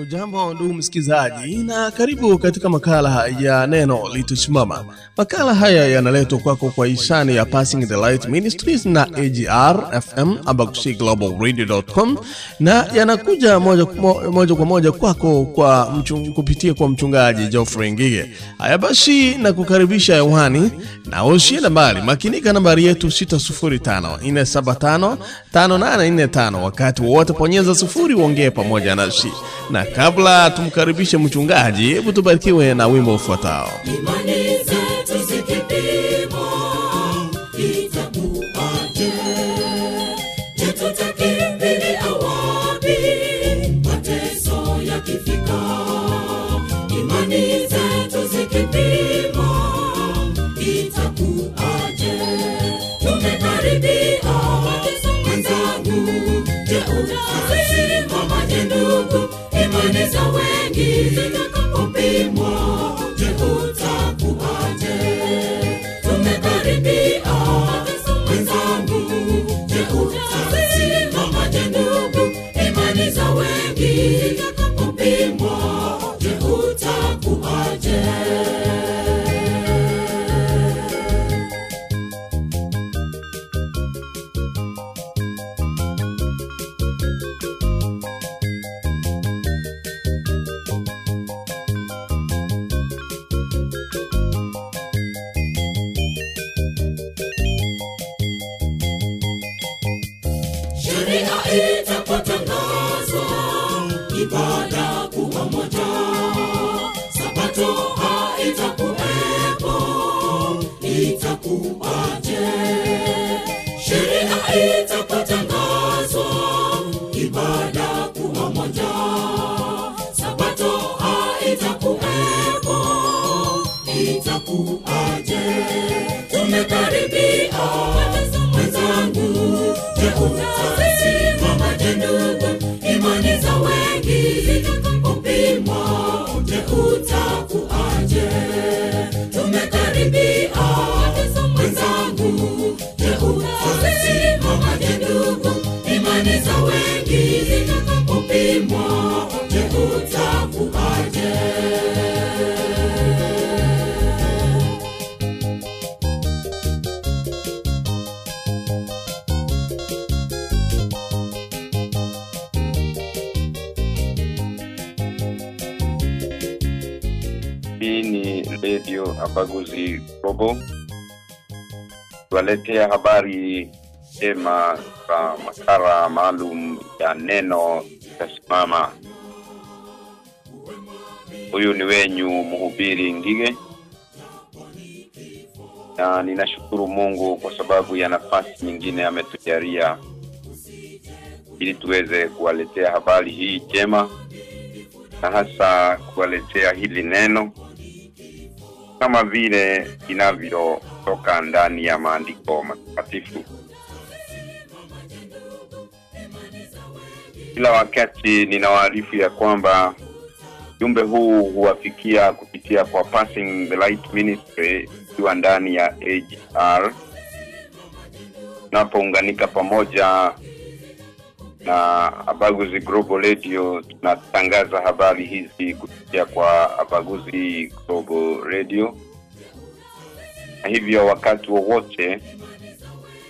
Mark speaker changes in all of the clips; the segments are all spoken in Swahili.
Speaker 1: Ujambo ndugu msikizaji na karibu katika makala ya neno litasimama. Makala haya yanaletwa kwako kwa hisani ya Passing the Light Ministries na AGR FM Abakushi Global Radio.com na yanakuja moja, kwa- moja kwa moja kwako kwa mchung, kupitia kwa mchungaji Geoffrey Ngige. Haya basi, na kukaribisha hewani na usiende mbali, makinika nambari yetu 605 475 5845. Wakati wowote ponyeza sufuri uongee pamoja nasi, na kabla tumkaribishe mchungaji, hebu tubarikiwe na wimbo ufuatao.
Speaker 2: imani zetu zikipimwa Imani za wengi zitakapopimwa, je, Sheria itapotangazwa, Za wengi zitakapopimwa, je,
Speaker 3: ni redio Abaguzi Global, waletea habari njema kwa makara maalum ya neno itasimama. Huyu ni wenyu mhubiri Ngige, na ninashukuru Mungu kwa sababu ya nafasi nyingine ametujalia ili tuweze kuwaletea habari hii njema na hasa kuwaletea hili neno kama vile inavyotoka ndani ya maandiko matakatifu. Kila wakati ninawaarifu ya kwamba jumbe huu huwafikia kupitia kwa Passing the Light Ministry ikiwa ndani ya AGR tunapounganika pamoja na Abaguzi Global Radio tunatangaza habari hizi kupitia kwa Abaguzi Global Radio. Na hivyo wakati wowote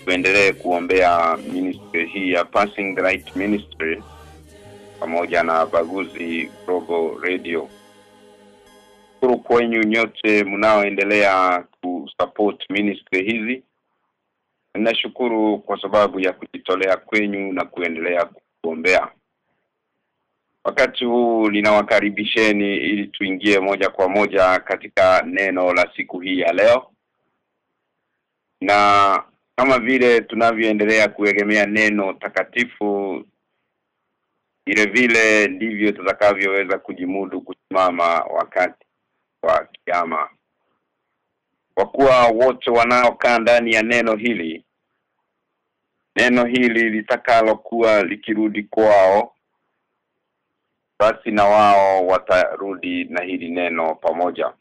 Speaker 3: tuendelee kuombea ministry hii ya Passing the Light Ministry pamoja na Baguzi Global Radio. Shukuru kwenyu nyote mnaoendelea kusupport ministry hizi Ninashukuru kwa sababu ya kujitolea kwenyu na kuendelea kuombea. Wakati huu ninawakaribisheni ili tuingie moja kwa moja katika neno la siku hii ya leo. Na kama vile tunavyoendelea kuegemea neno takatifu vile vile ndivyo tutakavyoweza kujimudu kusimama wakati wa kiama kwa kuwa wote wanaokaa ndani ya neno hili neno hili litakalokuwa likirudi kwao basi na wao watarudi na hili neno pamoja.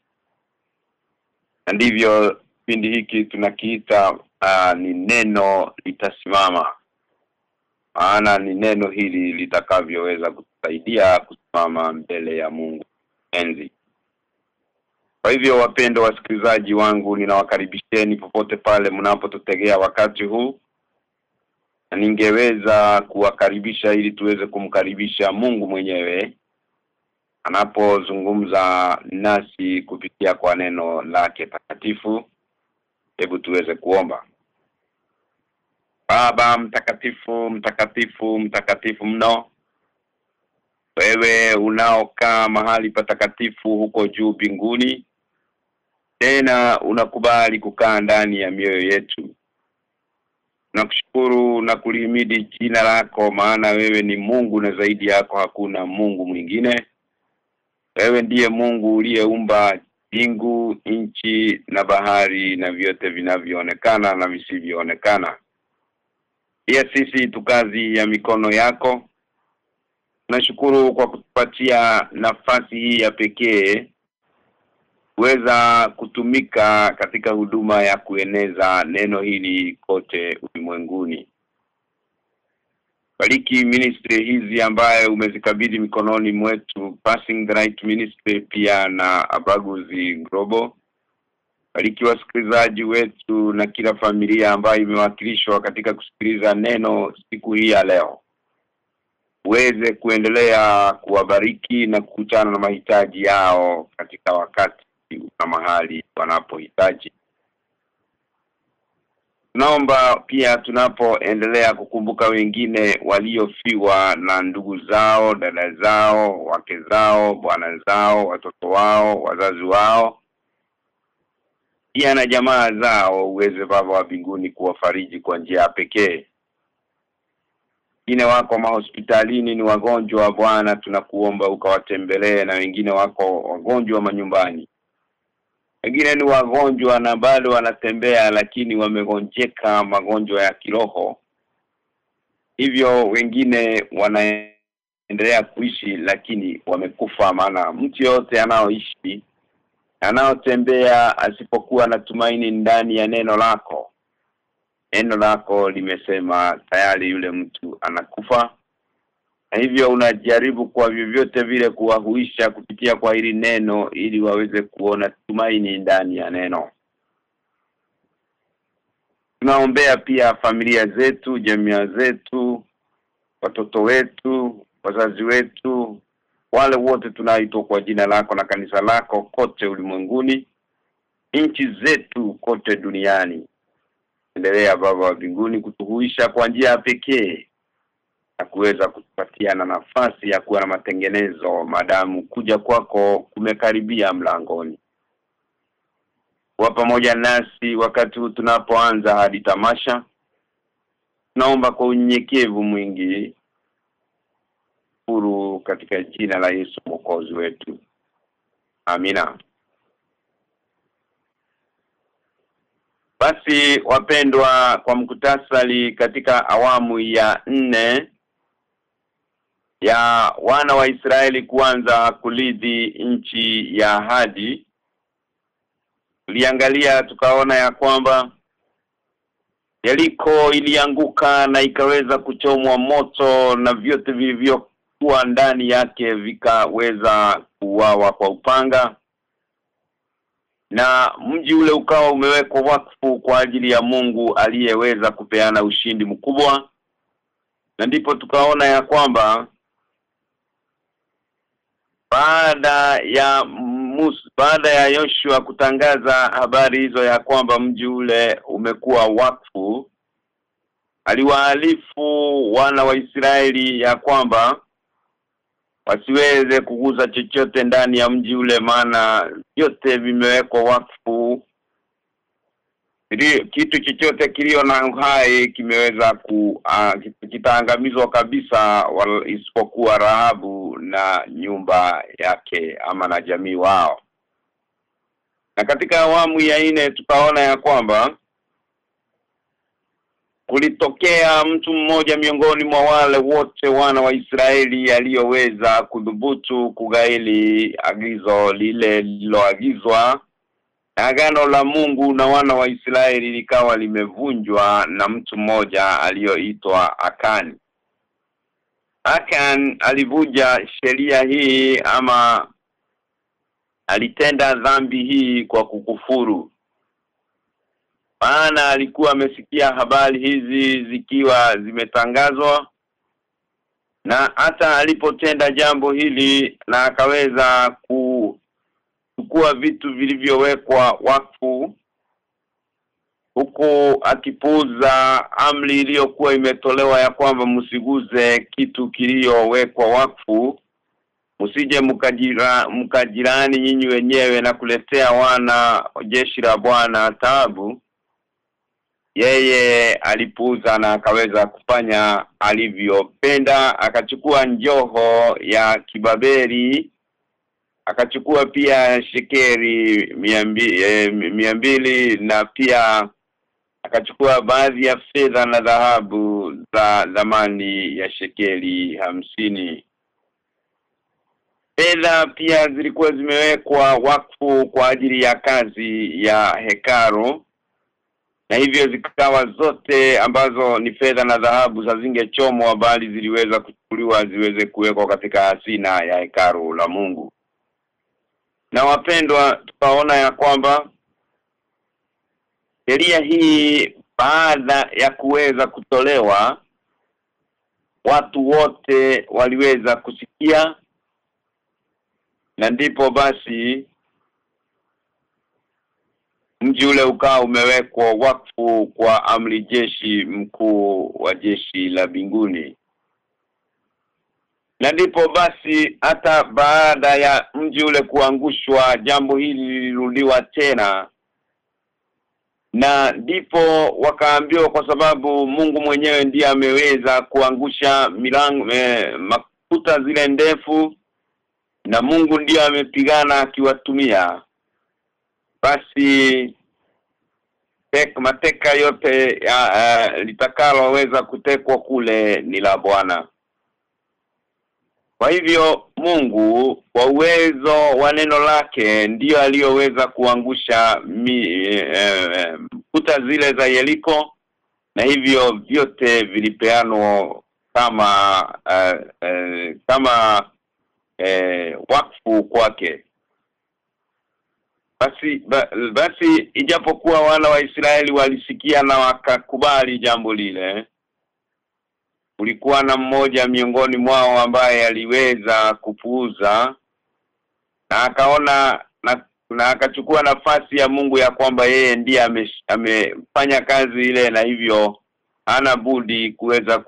Speaker 3: Na ndivyo kipindi hiki tunakiita uh, ni neno litasimama maana ni neno hili litakavyoweza kutusaidia kusimama mbele ya Mungu. Enzi. Kwa hivyo wapendo wasikilizaji wangu ninawakaribisheni popote pale mnapotutegea wakati huu. Na ningeweza kuwakaribisha ili tuweze kumkaribisha Mungu mwenyewe anapozungumza nasi kupitia kwa neno lake takatifu. Hebu tuweze kuomba Baba mtakatifu mtakatifu mtakatifu mno. Wewe unaokaa mahali patakatifu huko juu binguni tena unakubali kukaa ndani ya mioyo yetu. Nakushukuru na kulihimidi jina lako maana wewe ni Mungu na zaidi yako hakuna Mungu mwingine. Wewe ndiye Mungu uliyeumba mbingu, nchi na bahari na vyote vinavyoonekana na visivyoonekana. Pia sisi tukazi ya mikono yako. Nashukuru kwa kutupatia nafasi hii ya pekee kuweza kutumika katika huduma ya kueneza neno hili kote ulimwenguni. Bariki ministry hizi ambaye umezikabidhi mikononi mwetu Passing the Right Ministry pia na Abaguzi Global. Bariki wasikilizaji wetu na kila familia ambayo imewakilishwa katika kusikiliza neno siku hii ya leo. Uweze kuendelea kuwabariki na kukutana na mahitaji yao katika wakati na mahali wanapohitaji. Naomba pia tunapoendelea kukumbuka wengine waliofiwa na ndugu zao, dada zao, wake zao, bwana zao, watoto wao, wazazi wao pia na jamaa zao uweze baba wa mbinguni kuwafariji kwa njia ya pekee. Wengine wako mahospitalini ni wagonjwa wa Bwana tunakuomba ukawatembelee na wengine wako wagonjwa manyumbani wengine ni wagonjwa na bado wanatembea lakini wamegonjeka magonjwa ya kiroho hivyo wengine wanaendelea kuishi lakini wamekufa maana mtu yote anaoishi anaotembea asipokuwa na tumaini ndani ya neno lako neno lako limesema tayari yule mtu anakufa na hivyo unajaribu kwa vyovyote vile kuwahuisha kupitia kwa hili neno ili waweze kuona tumaini ndani ya neno. Tunaombea pia familia zetu, jamii zetu, watoto wetu, wazazi wetu, wale wote tunaitwa kwa jina lako na kanisa lako kote ulimwenguni, nchi zetu kote duniani. Endelea Baba wa mbinguni kutuhuisha kwa njia ya pekee na kuweza kutupatia na nafasi ya kuwa na matengenezo madamu kuja kwako kumekaribia mlangoni. Wa pamoja nasi wakati huu tunapoanza hadi tamasha. Naomba kwa unyenyekevu mwingi huru katika jina la Yesu mwokozi wetu. Amina. Basi wapendwa kwa mkutasali katika awamu ya nne ya wana wa Israeli kuanza kulidhi nchi ya ahadi tuliangalia tukaona ya kwamba Yeriko ilianguka na ikaweza kuchomwa moto na vyote vilivyokuwa ndani yake vikaweza kuwawa kwa upanga. Na mji ule ukawa umewekwa wakfu kwa ajili ya Mungu aliyeweza kupeana ushindi mkubwa. Na ndipo tukaona ya kwamba baada ya Musa, baada ya Yoshua kutangaza habari hizo ya kwamba mji ule umekuwa wakfu aliwaalifu wana wa Israeli ya kwamba wasiweze kuguza chochote ndani ya mji ule maana yote vimewekwa wakfu. Kitu chochote kilio na uhai kimeweza ku uh, kitaangamizwa kabisa isipokuwa Rahabu na nyumba yake ama na jamii wao. Na katika awamu ya nne tutaona ya kwamba kulitokea mtu mmoja miongoni mwa wale wote wana wa Israeli aliyoweza kudhubutu kugaili agizo lile liloagizwa agano la Mungu na wana wa Israeli likawa limevunjwa na mtu mmoja aliyoitwa Akani. Akan alivuja sheria hii ama alitenda dhambi hii kwa kukufuru maana alikuwa amesikia habari hizi zikiwa zimetangazwa. Na hata alipotenda jambo hili na akaweza kuchukua vitu vilivyowekwa wakfu huku akipuuza amri iliyokuwa imetolewa ya kwamba msiguze kitu kiliyowekwa wakfu. Msije mkajira mkajirani nyinyi wenyewe na kuletea wana jeshi la Bwana taabu yeye alipuuza na akaweza kufanya alivyopenda. Akachukua njoho ya kibaberi akachukua pia shekeri eh, mia mbili na pia akachukua baadhi ya fedha na dhahabu za zamani ya shekeli hamsini. Fedha pia zilikuwa zimewekwa wakfu kwa ajili ya kazi ya hekaru na hivyo zikawa zote ambazo ni fedha na dhahabu zingechomwa bali ziliweza kuchukuliwa ziweze kuwekwa katika hazina ya hekaru la Mungu. Na wapendwa tukaona ya kwamba sheria hii baada ya kuweza kutolewa watu wote waliweza kusikia na ndipo basi mji ule ukawa umewekwa wakfu kwa amri jeshi mkuu wa jeshi la binguni na ndipo basi hata baada ya mji ule kuangushwa jambo hili lilirudiwa tena. Na ndipo wakaambiwa kwa sababu Mungu mwenyewe ndiye ameweza kuangusha milango eh, makuta zile ndefu na Mungu ndiye amepigana akiwatumia basi tek, mateka yote ya, uh, litakaloweza kutekwa kule ni la Bwana. Kwa hivyo Mungu kwa uwezo wa neno lake ndiyo aliyoweza kuangusha mi, eh, eh, kuta zile za Yeriko na hivyo vyote vilipeanwa kama eh, eh, kama eh, wakfu kwake basi ba, basi ijapokuwa wana wa Israeli walisikia na wakakubali jambo lile kulikuwa na mmoja miongoni mwao ambaye aliweza kupuuza na akaona na, na akachukua nafasi ya Mungu ya kwamba yeye ndiye amefanya ame, kazi ile na hivyo ana budi kuweza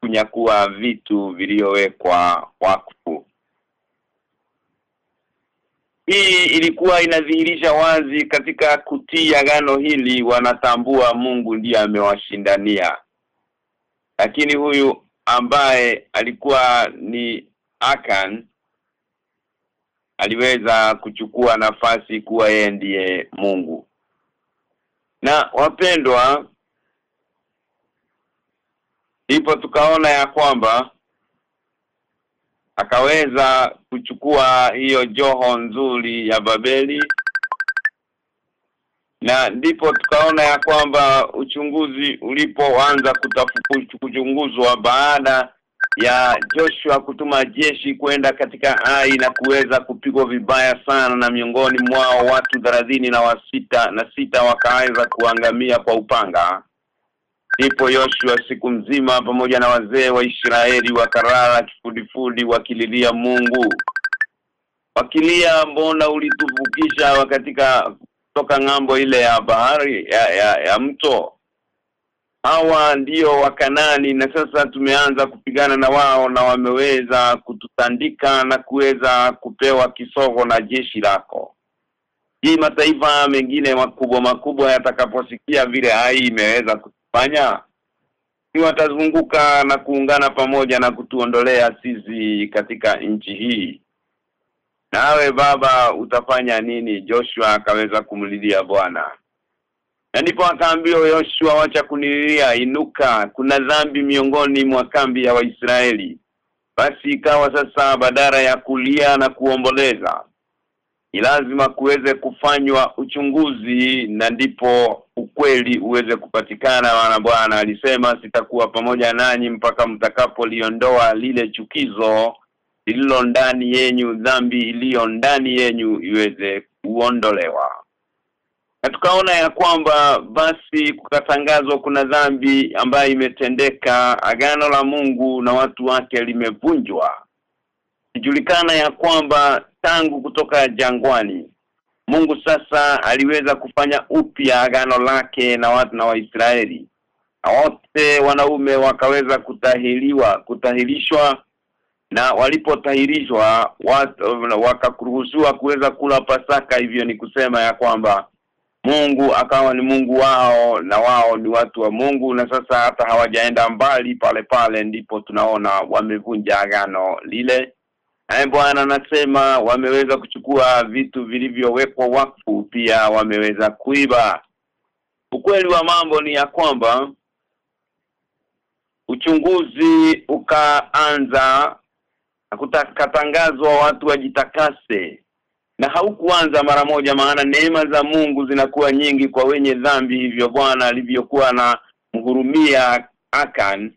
Speaker 3: kunyakua vitu vilivyowekwa wakfu hii ilikuwa inadhihirisha wazi katika kutii agano hili wanatambua Mungu ndiye amewashindania. Lakini huyu ambaye alikuwa ni Akan aliweza kuchukua nafasi kuwa yeye ndiye Mungu. Na wapendwa ndipo tukaona ya kwamba akaweza kuchukua hiyo joho nzuri ya Babeli. Na ndipo tukaona ya kwamba uchunguzi ulipoanza kuchunguzwa baada ya Joshua kutuma jeshi kwenda katika ai na kuweza kupigwa vibaya sana na miongoni mwao watu thelathini na wasita na sita wakaanza kuangamia kwa upanga ndipo Yoshua siku mzima pamoja na wazee wa Israeli wakarala kifudifudi wakililia Mungu. Wakilia mbona ulituvukisha katika toka ng'ambo ile ya bahari ya, ya, ya mto? Hawa ndio wakanani na sasa tumeanza kupigana na wao na wameweza kututandika na kuweza kupewa kisogo na jeshi lako. Hii mataifa mengine makubwa makubwa yatakaposikia vile hai imeweza kufanya ni watazunguka na kuungana pamoja na kutuondolea sisi katika nchi hii. Nawe baba utafanya nini? Joshua akaweza kumlilia Bwana. Na ndipo akaambiwa Joshua wacha kunililia inuka. Kuna dhambi miongoni mwa kambi ya Waisraeli. Basi ikawa sasa badara ya kulia na kuomboleza ni lazima kuweze kufanywa uchunguzi na ndipo ukweli uweze kupatikana maana Bwana alisema sitakuwa pamoja nanyi mpaka mtakapoliondoa lile chukizo lililo ndani yenyu dhambi iliyo ndani yenyu iweze kuondolewa. Na tukaona ya kwamba basi kukatangazwa kuna dhambi ambayo imetendeka. Agano la Mungu na watu wake limevunjwa ijulikana ya kwamba tangu kutoka jangwani Mungu sasa aliweza kufanya upya agano lake na watu na Waisraeli. Wote wanaume wakaweza kutahiriwa kutahirishwa na walipotahirishwa wakakuruhusiwa kuweza kula pasaka. Hivyo ni kusema ya kwamba Mungu akawa ni Mungu wao na wao ni watu wa Mungu na sasa hata hawajaenda mbali pale pale ndipo tunaona wamevunja agano lile Naye Bwana anasema wameweza kuchukua vitu vilivyowekwa wakfu pia wameweza kuiba. Ukweli wa mambo ni ya kwamba uchunguzi ukaanza kutakatangazwa watu wajitakase na haukuanza mara moja maana neema za Mungu zinakuwa nyingi kwa wenye dhambi hivyo Bwana alivyokuwa na mhurumia Akan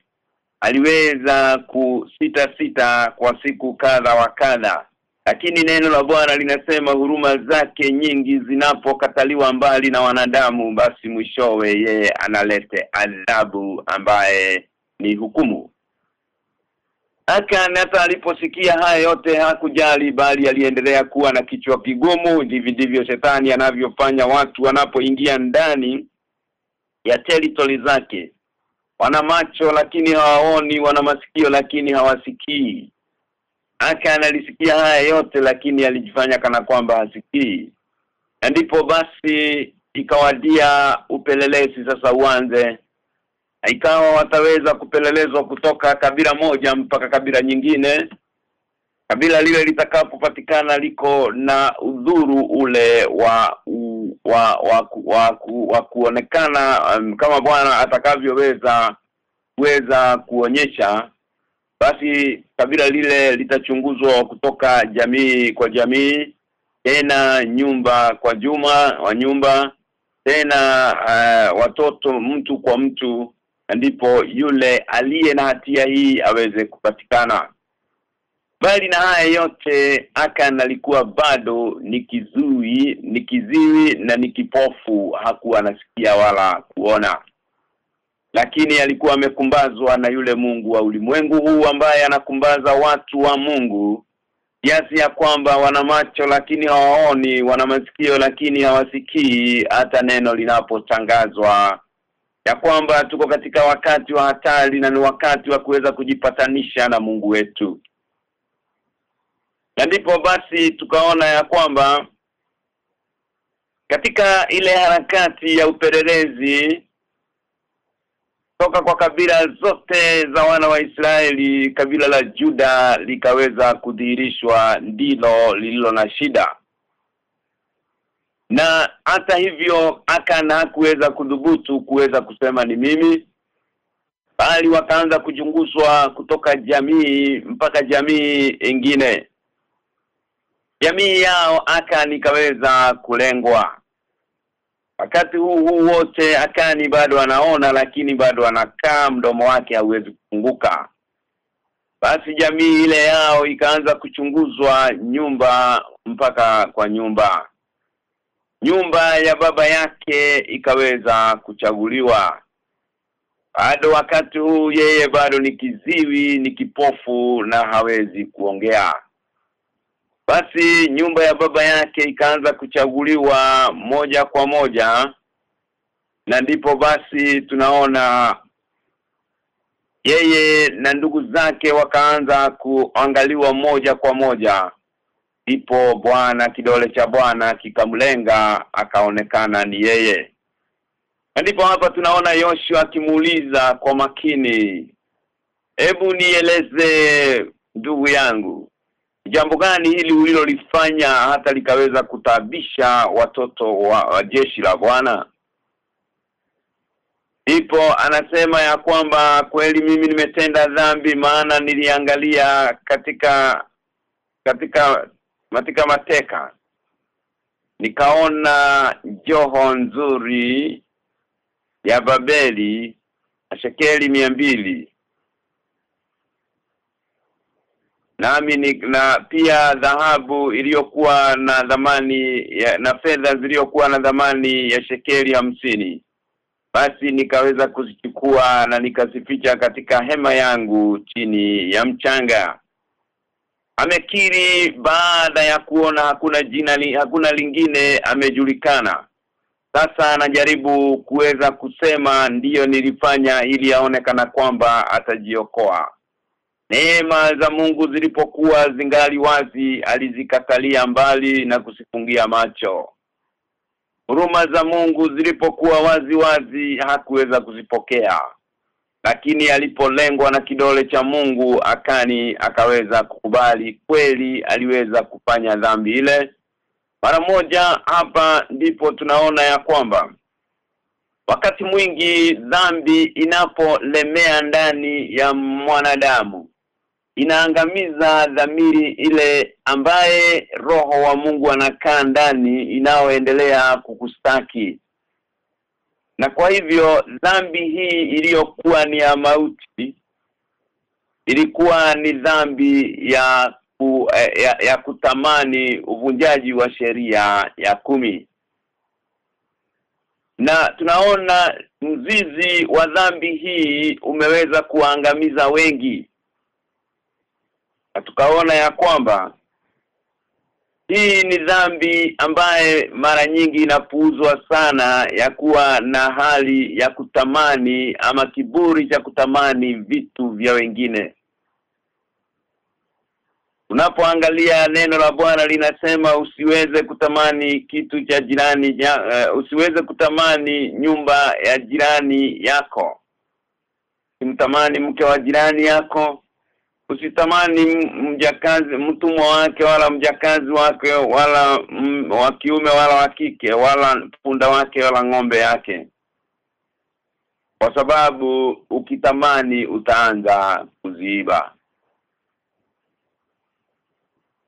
Speaker 3: aliweza kusita sita kwa siku kadha wa kadha. Lakini neno la Bwana linasema huruma zake nyingi zinapokataliwa mbali na wanadamu basi mwishowe yeye analete adhabu ambaye ni hukumu. Akan hata aliposikia haya yote hakujali bali aliendelea kuwa na kichwa kigumu. Ndivyo ndivyo shetani anavyofanya watu wanapoingia ndani ya territory zake wana macho lakini hawaoni wana masikio lakini hawasikii. Aka analisikia haya yote lakini alijifanya kana kwamba hasikii. Ndipo basi ikawadia upelelezi sasa uanze. Ikawa wataweza kupelelezwa kutoka kabila moja mpaka kabila nyingine kabila lile litakapopatikana liko na udhuru ule wa u, wa wa, wa, ku, wa kuonekana um, kama Bwana atakavyoweza kuweza kuonyesha basi kabila lile litachunguzwa kutoka jamii kwa jamii tena nyumba kwa juma wa nyumba tena uh, watoto mtu kwa mtu ndipo yule aliye na hatia hii aweze kupatikana bali na haya yote Akan alikuwa bado ni kizui ni kiziwi na ni kipofu. Hakuwa anasikia wala kuona. Lakini alikuwa amekumbazwa na yule Mungu wa ulimwengu huu ambaye anakumbaza watu wa Mungu kiasi ya kwamba wana macho lakini hawaoni wana masikio lakini hawasikii hata neno linapotangazwa. Ya kwamba tuko katika wakati wa hatari na ni wakati wa kuweza kujipatanisha na Mungu wetu na ndipo basi tukaona ya kwamba katika ile harakati ya upelelezi toka kwa kabila zote za wana wa Israeli kabila la Juda likaweza kudhihirishwa ndilo lililo na shida. Na hata hivyo akana hakuweza kudhubutu kuweza kusema ni mimi bali wakaanza kujunguzwa kutoka jamii mpaka jamii ingine jamii yao Akani ikaweza kulengwa. Wakati huu huu wote Akani bado anaona lakini bado anakaa mdomo wake hauwezi kufunguka. Basi jamii ile yao ikaanza kuchunguzwa nyumba mpaka kwa nyumba. Nyumba ya baba yake ikaweza kuchaguliwa. Bado wakati huu yeye bado ni kiziwi ni kipofu na hawezi kuongea basi nyumba ya baba yake ikaanza kuchaguliwa moja kwa moja na ndipo basi tunaona yeye na ndugu zake wakaanza kuangaliwa moja kwa moja. Ndipo bwana kidole cha bwana kikamlenga akaonekana ni yeye. Ndipo hapa tunaona Yoshua akimuuliza kwa makini hebu nieleze ndugu yangu jambo gani ili ulilolifanya hata likaweza kutabisha watoto wa, wa jeshi la Bwana Ipo anasema ya kwamba kweli mimi nimetenda dhambi maana niliangalia katika katika katika mateka. Nikaona joho nzuri ya Babeli na shekeli mbili nami na, na pia dhahabu iliyokuwa na dhamani ya, na fedha ziliyokuwa na dhamani ya shekeli hamsini. Basi nikaweza kuzichukua na nikazificha katika hema yangu chini ya mchanga. Amekiri baada ya kuona hakuna jina li, hakuna lingine amejulikana. Sasa anajaribu kuweza kusema ndiyo nilifanya ili aonekana kwamba atajiokoa Neema za Mungu zilipokuwa zingali wazi alizikatalia mbali na kusifungia macho. Huruma za Mungu zilipokuwa wazi wazi hakuweza kuzipokea. Lakini alipolengwa na kidole cha Mungu akani akaweza kukubali kweli aliweza kufanya dhambi ile. Mara moja hapa ndipo tunaona ya kwamba wakati mwingi dhambi inapolemea ndani ya mwanadamu inaangamiza dhamiri ile ambaye roho wa Mungu anakaa ndani inaoendelea kukustaki. Na kwa hivyo dhambi hii iliyokuwa ni ya mauti ilikuwa ni dhambi ya ku, ya, ya kutamani uvunjaji wa sheria ya kumi. Na tunaona mzizi wa dhambi hii umeweza kuangamiza wengi tukaona ya kwamba hii ni dhambi ambaye mara nyingi inapuuzwa sana ya kuwa na hali ya kutamani ama kiburi cha kutamani vitu vya wengine Unapoangalia neno la Bwana linasema usiweze kutamani kitu cha jirani ya, uh, usiweze kutamani nyumba ya jirani yako. Simtamani mke wa jirani yako. Usitamani mjakazi mtumwa wake wala mjakazi wake wala wa kiume wala wa kike wala punda wake wala ng'ombe yake. Kwa sababu ukitamani utaanza kuziba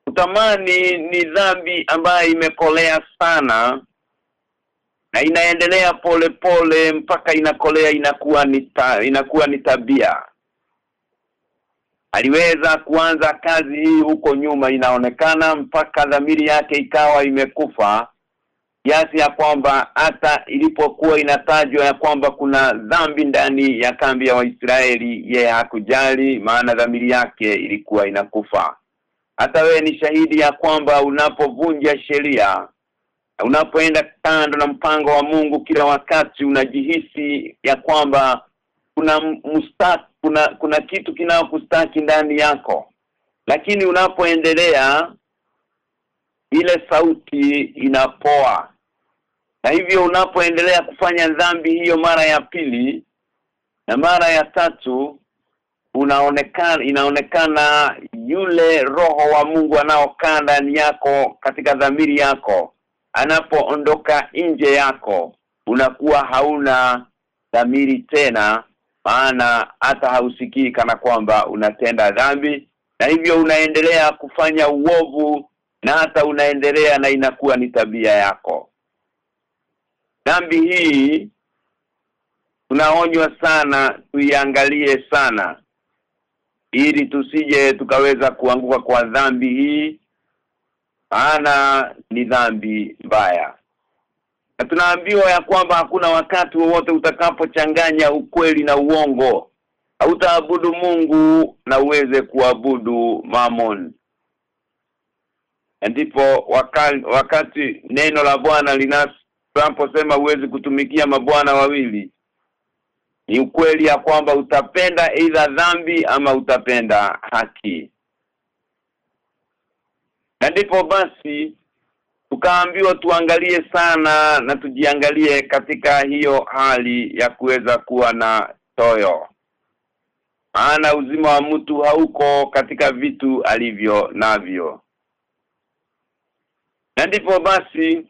Speaker 3: utamani ni dhambi ambayo imekolea sana na inaendelea polepole pole mpaka inakolea inakuwa ni inakuwa ni tabia aliweza kuanza kazi hii huko nyuma inaonekana mpaka dhamiri yake ikawa imekufa kiasi ya kwamba hata ilipokuwa inatajwa ya kwamba kuna dhambi ndani ya kambi ya Waisraeli yeye hakujali maana dhamiri yake ilikuwa inakufa. Hata wewe ni shahidi ya kwamba unapovunja sheria unapoenda kando na mpango wa Mungu kila wakati unajihisi ya kwamba kuna mustaki kuna kuna kitu kinayokustaki ndani yako. Lakini unapoendelea ile sauti inapoa. Na hivyo unapoendelea kufanya dhambi hiyo mara ya pili na mara ya tatu unaonekana inaonekana yule roho wa Mungu anaokaa ndani yako katika dhamiri yako anapoondoka nje yako unakuwa hauna dhamiri tena maana hata hausikii kana kwamba unatenda dhambi na hivyo unaendelea kufanya uovu na hata unaendelea na inakuwa ni tabia yako. Dhambi hii tunaonywa sana tuiangalie sana ili tusije tukaweza kuanguka kwa dhambi hii maana ni dhambi mbaya na tunaambiwa ya kwamba hakuna wakati wowote utakapochanganya ukweli na uongo. Hautaabudu Mungu na uweze kuabudu Mammon. Ndipo wakati, wakati neno la Bwana linaposema uwezi kutumikia mabwana wawili ni ukweli ya kwamba utapenda aidha dhambi ama utapenda haki. Na ndipo basi tukaambiwa tuangalie sana na tujiangalie katika hiyo hali ya kuweza kuwa na toyo. Maana uzima wa mtu hauko katika vitu alivyo navyo. Na ndipo basi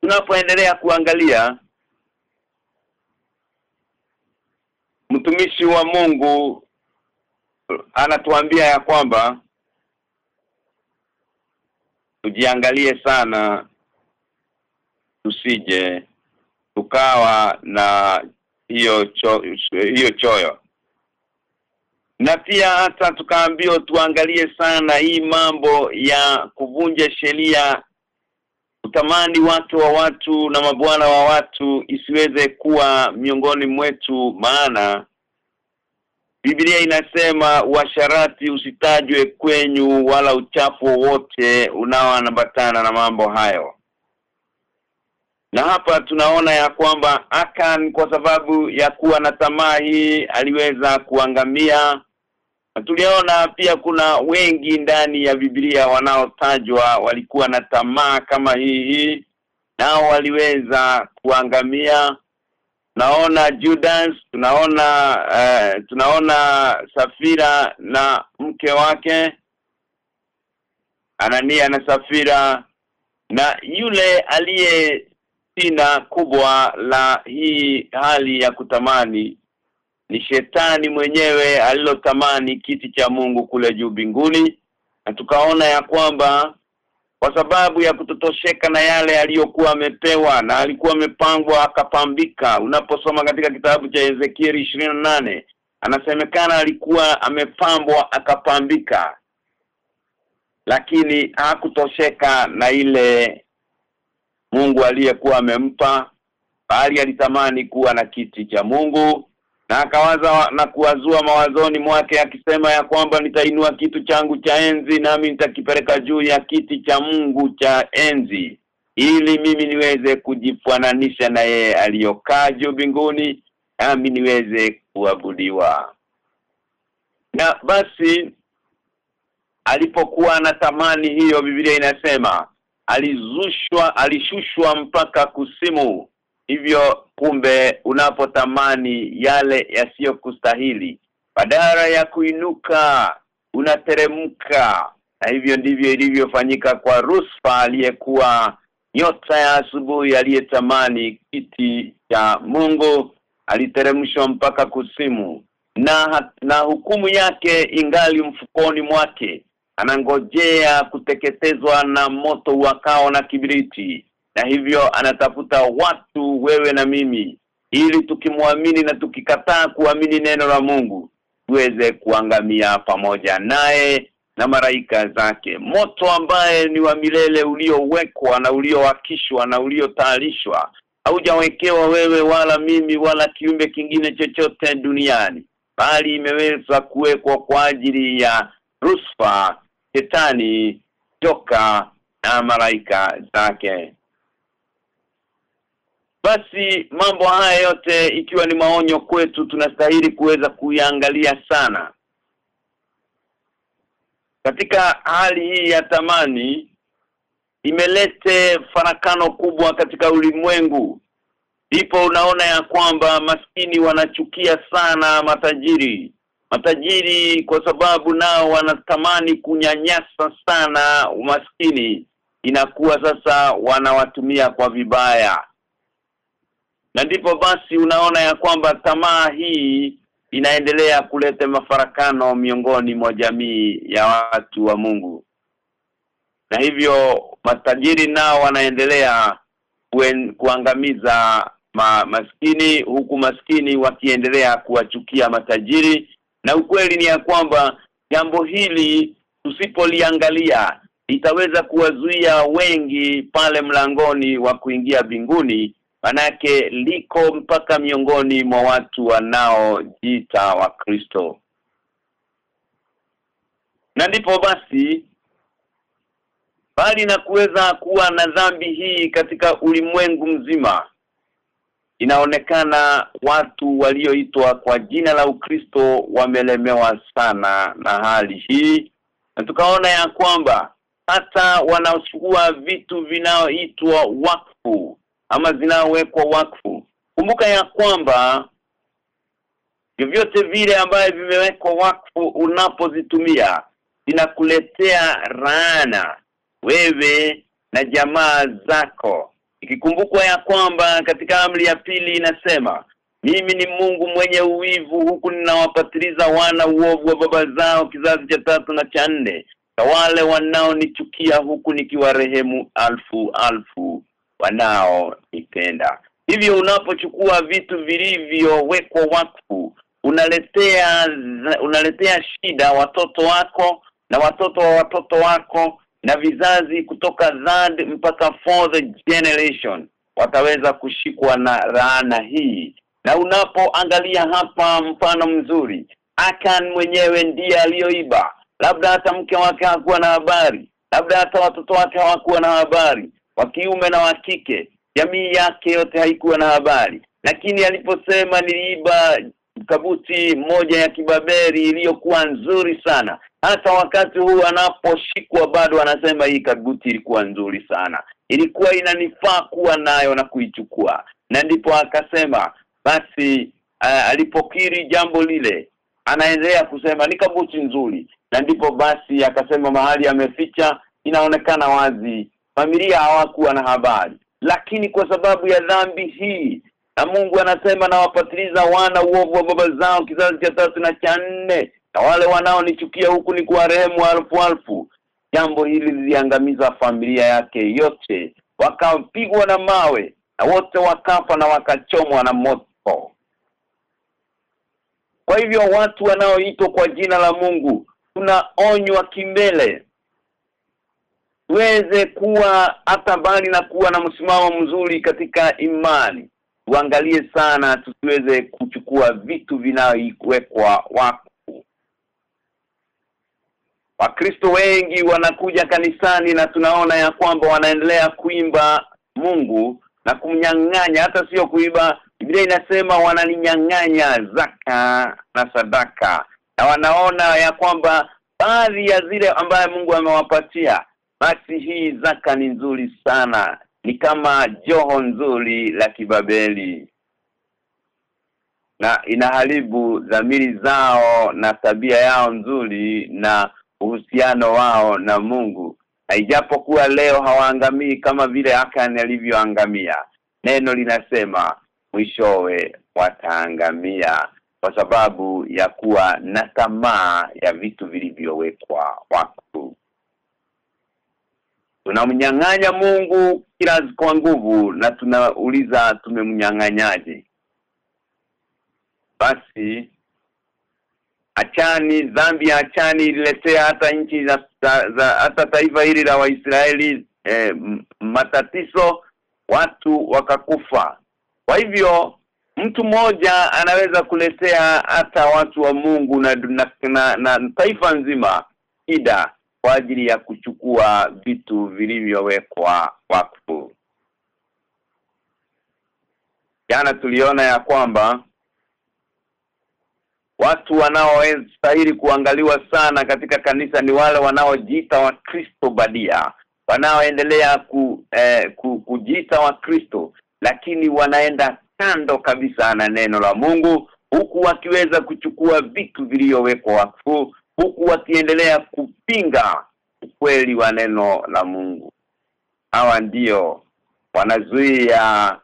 Speaker 3: tunapoendelea kuangalia mtumishi wa Mungu anatuambia ya kwamba tujiangalie sana. Tusije tukawa na hiyo cho, hiyo choyo. Na pia hata tukaambiwa tuangalie sana hii mambo ya kuvunja sheria utamani watu wa watu na mabwana wa watu isiweze kuwa miongoni mwetu maana Biblia inasema washarati usitajwe kwenyu wala uchafu wote unaoambatana na mambo hayo. Na hapa tunaona ya kwamba Akan kwa sababu ya kuwa na tamaa hii aliweza kuangamia. Na tuliona pia kuna wengi ndani ya Biblia wanaotajwa walikuwa na tamaa kama hii hii nao waliweza kuangamia tunaona Judas tunaona uh, tunaona Safira na mke wake. Anania na Safira na yule aliye sina kubwa la hii hali ya kutamani ni shetani mwenyewe alilotamani kiti cha Mungu kule juu mbinguni. Na tukaona ya kwamba kwa sababu ya kutotosheka na yale aliyokuwa amepewa na alikuwa amepangwa akapambika. Unaposoma katika kitabu cha Ezekieli nane anasemekana alikuwa amepambwa akapambika lakini hakutosheka na ile Mungu aliyekuwa amempa bali alitamani kuwa na kiti cha Mungu na akawaza na kuwazua mawazoni mwake akisema ya kwamba nitainua kitu changu cha enzi nami nitakipeleka juu ya kiti cha Mungu cha enzi ili mimi niweze kujifananisha na yeye aliyokaa juu mbinguni nami niweze kuabudiwa. Na basi alipokuwa anatamani hiyo Biblia inasema alizushwa alishushwa mpaka kusimu hivyo kumbe unapotamani yale yasiyokustahili badala ya kuinuka unateremka. Na hivyo ndivyo ilivyofanyika kwa Rusfa aliyekuwa nyota ya asubuhi aliyetamani kiti cha Mungu aliteremshwa mpaka kusimu. Na na hukumu yake ingali mfukoni mwake. Anangojea kuteketezwa na moto wakao na kibiriti na hivyo anatafuta watu wewe na mimi ili tukimwamini na tukikataa kuamini neno la Mungu tuweze kuangamia pamoja naye na maraika zake. Moto ambaye ni wa milele uliowekwa na uliowakishwa na uliotayarishwa haujawekewa wewe wala mimi wala kiumbe kingine chochote duniani bali imeweza kuwekwa kwa ajili ya rusfa shetani joka na malaika zake basi mambo haya yote ikiwa ni maonyo kwetu tunastahili kuweza kuiangalia sana. Katika hali hii ya tamani imelete farakano kubwa katika ulimwengu. Ndipo unaona ya kwamba maskini wanachukia sana matajiri. Matajiri kwa sababu nao wanatamani kunyanyasa sana umaskini. Inakuwa sasa wanawatumia kwa vibaya na ndipo basi unaona ya kwamba tamaa hii inaendelea kuleta mafarakano miongoni mwa jamii ya watu wa Mungu. Na hivyo matajiri nao wanaendelea kuangamiza ma, maskini huku maskini wakiendelea kuwachukia matajiri. Na ukweli ni ya kwamba jambo hili tusipoliangalia itaweza kuwazuia wengi pale mlangoni wa kuingia binguni manake liko mpaka miongoni mwa watu wanaojiita wa Kristo na ndipo basi bali na kuweza kuwa na dhambi hii katika ulimwengu mzima inaonekana watu walioitwa kwa jina la Ukristo wamelemewa sana na hali hii. Na tukaona ya kwamba hata wanaochukua vitu vinaoitwa wakfu ama zinaowekwa wakfu. Kumbuka ya kwamba vyovyote vile ambaye vimewekwa wakfu unapozitumia zinakuletea raana wewe na jamaa zako. Ikikumbukwa ya kwamba katika amri ya pili inasema mimi ni Mungu mwenye uwivu huku ninawapatiliza wana uovu wa baba zao kizazi cha tatu na cha nne na wale wanaonichukia huku nikiwarehemu alfu alfu wanaonipenda hivyo unapochukua vitu vilivyowekwa wakfu unaletea unaletea shida watoto wako na watoto wa watoto wako na vizazi kutoka third mpaka fourth generation wataweza kushikwa na laana hii. Na unapoangalia hapa mfano mzuri Akan mwenyewe ndiye aliyoiba. Labda hata mke wake hakuwa na habari labda hata watoto wake hawakuwa na habari wa kiume na wa kike. Jamii yake yote haikuwa na habari. Lakini aliposema niliiba kabuti moja ya kibaberi iliyokuwa nzuri sana. Hata wakati huu anaposhikwa bado anasema hii kabuti ilikuwa nzuri sana. Ilikuwa inanifaa kuwa nayo na kuichukua. Na ndipo akasema basi uh, alipokiri jambo lile anaendelea kusema ni kabuti nzuri. Na ndipo basi akasema mahali ameficha inaonekana wazi familia hawakuwa na habari. Lakini kwa sababu ya dhambi hii na Mungu anasema nawapatiliza wana uovu wa baba zao kizazi cha tatu na cha nne na wale wanaonichukia huku ni kuwarehemu alfu alfu. Jambo hili liliangamiza familia yake yote. Wakapigwa na mawe na wote wakafa na wakachomwa na moto. Kwa hivyo watu wanaoitwa kwa jina la Mungu tunaonywa kimbele tuweze kuwa hata mbali na kuwa na msimamo mzuri katika imani. Tuangalie sana tusiweze kuchukua vitu vinavyowekwa waku Wakristo wengi wanakuja kanisani na tunaona ya kwamba wanaendelea kuimba Mungu na kumnyang'anya. Hata sio kuiba Biblia inasema wananinyang'anya zaka na sadaka. Na wanaona ya kwamba baadhi ya zile ambaye Mungu amewapatia basi hii zaka ni nzuri sana. Ni kama joho nzuri la kibabeli. Na inaharibu dhamiri zao na tabia yao nzuri na uhusiano wao na Mungu. Na ijapokuwa leo hawaangamii kama vile Akan alivyoangamia neno linasema mwishowe wataangamia kwa sababu ya kuwa na tamaa ya vitu vilivyowekwa wakfu tunamnyang'anya Mungu kila kwa nguvu na tunauliza tumemnyang'anyaje? Basi achani dhambi achani ililetea hata nchi za, za, hata taifa hili la Waisraeli eh, matatizo watu wakakufa. Kwa hivyo mtu mmoja anaweza kuletea hata watu wa Mungu na, na, na, na taifa nzima shida kwa ajili ya kuchukua vitu vilivyowekwa wakfu. Jana tuliona ya kwamba watu wanaostahili kuangaliwa sana katika kanisa ni wale wanaojiita wakristo badia wanaoendelea ku, eh, ku, kujiita wakristo lakini wanaenda kando kabisa na neno la Mungu huku wakiweza kuchukua vitu vilivyowekwa wakfu huku wakiendelea kupinga ukweli wa neno la Mungu. Hawa ndio wanazuia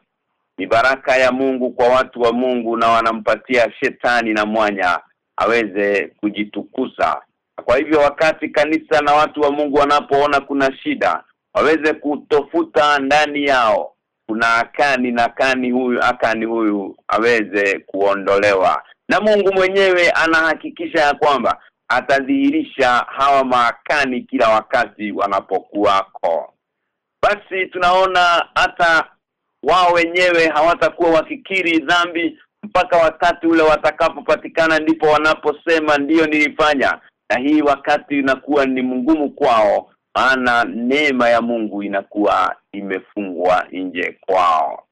Speaker 3: ni baraka ya Mungu kwa watu wa Mungu na wanampatia shetani na mwanya aweze kujitukuza. Kwa hivyo wakati kanisa na watu wa Mungu wanapoona kuna shida waweze kutofuta ndani yao. Kuna akani na kani huyu akani huyu aweze kuondolewa. Na Mungu mwenyewe anahakikisha ya kwamba atadhihirisha hawa maakani kila wakati wanapokuwako basi tunaona hata wao wenyewe hawatakuwa wakikiri dhambi mpaka wakati ule watakapopatikana ndipo wanaposema ndiyo nilifanya. Na hii wakati inakuwa ni mgumu kwao maana neema ya Mungu inakuwa imefungwa nje kwao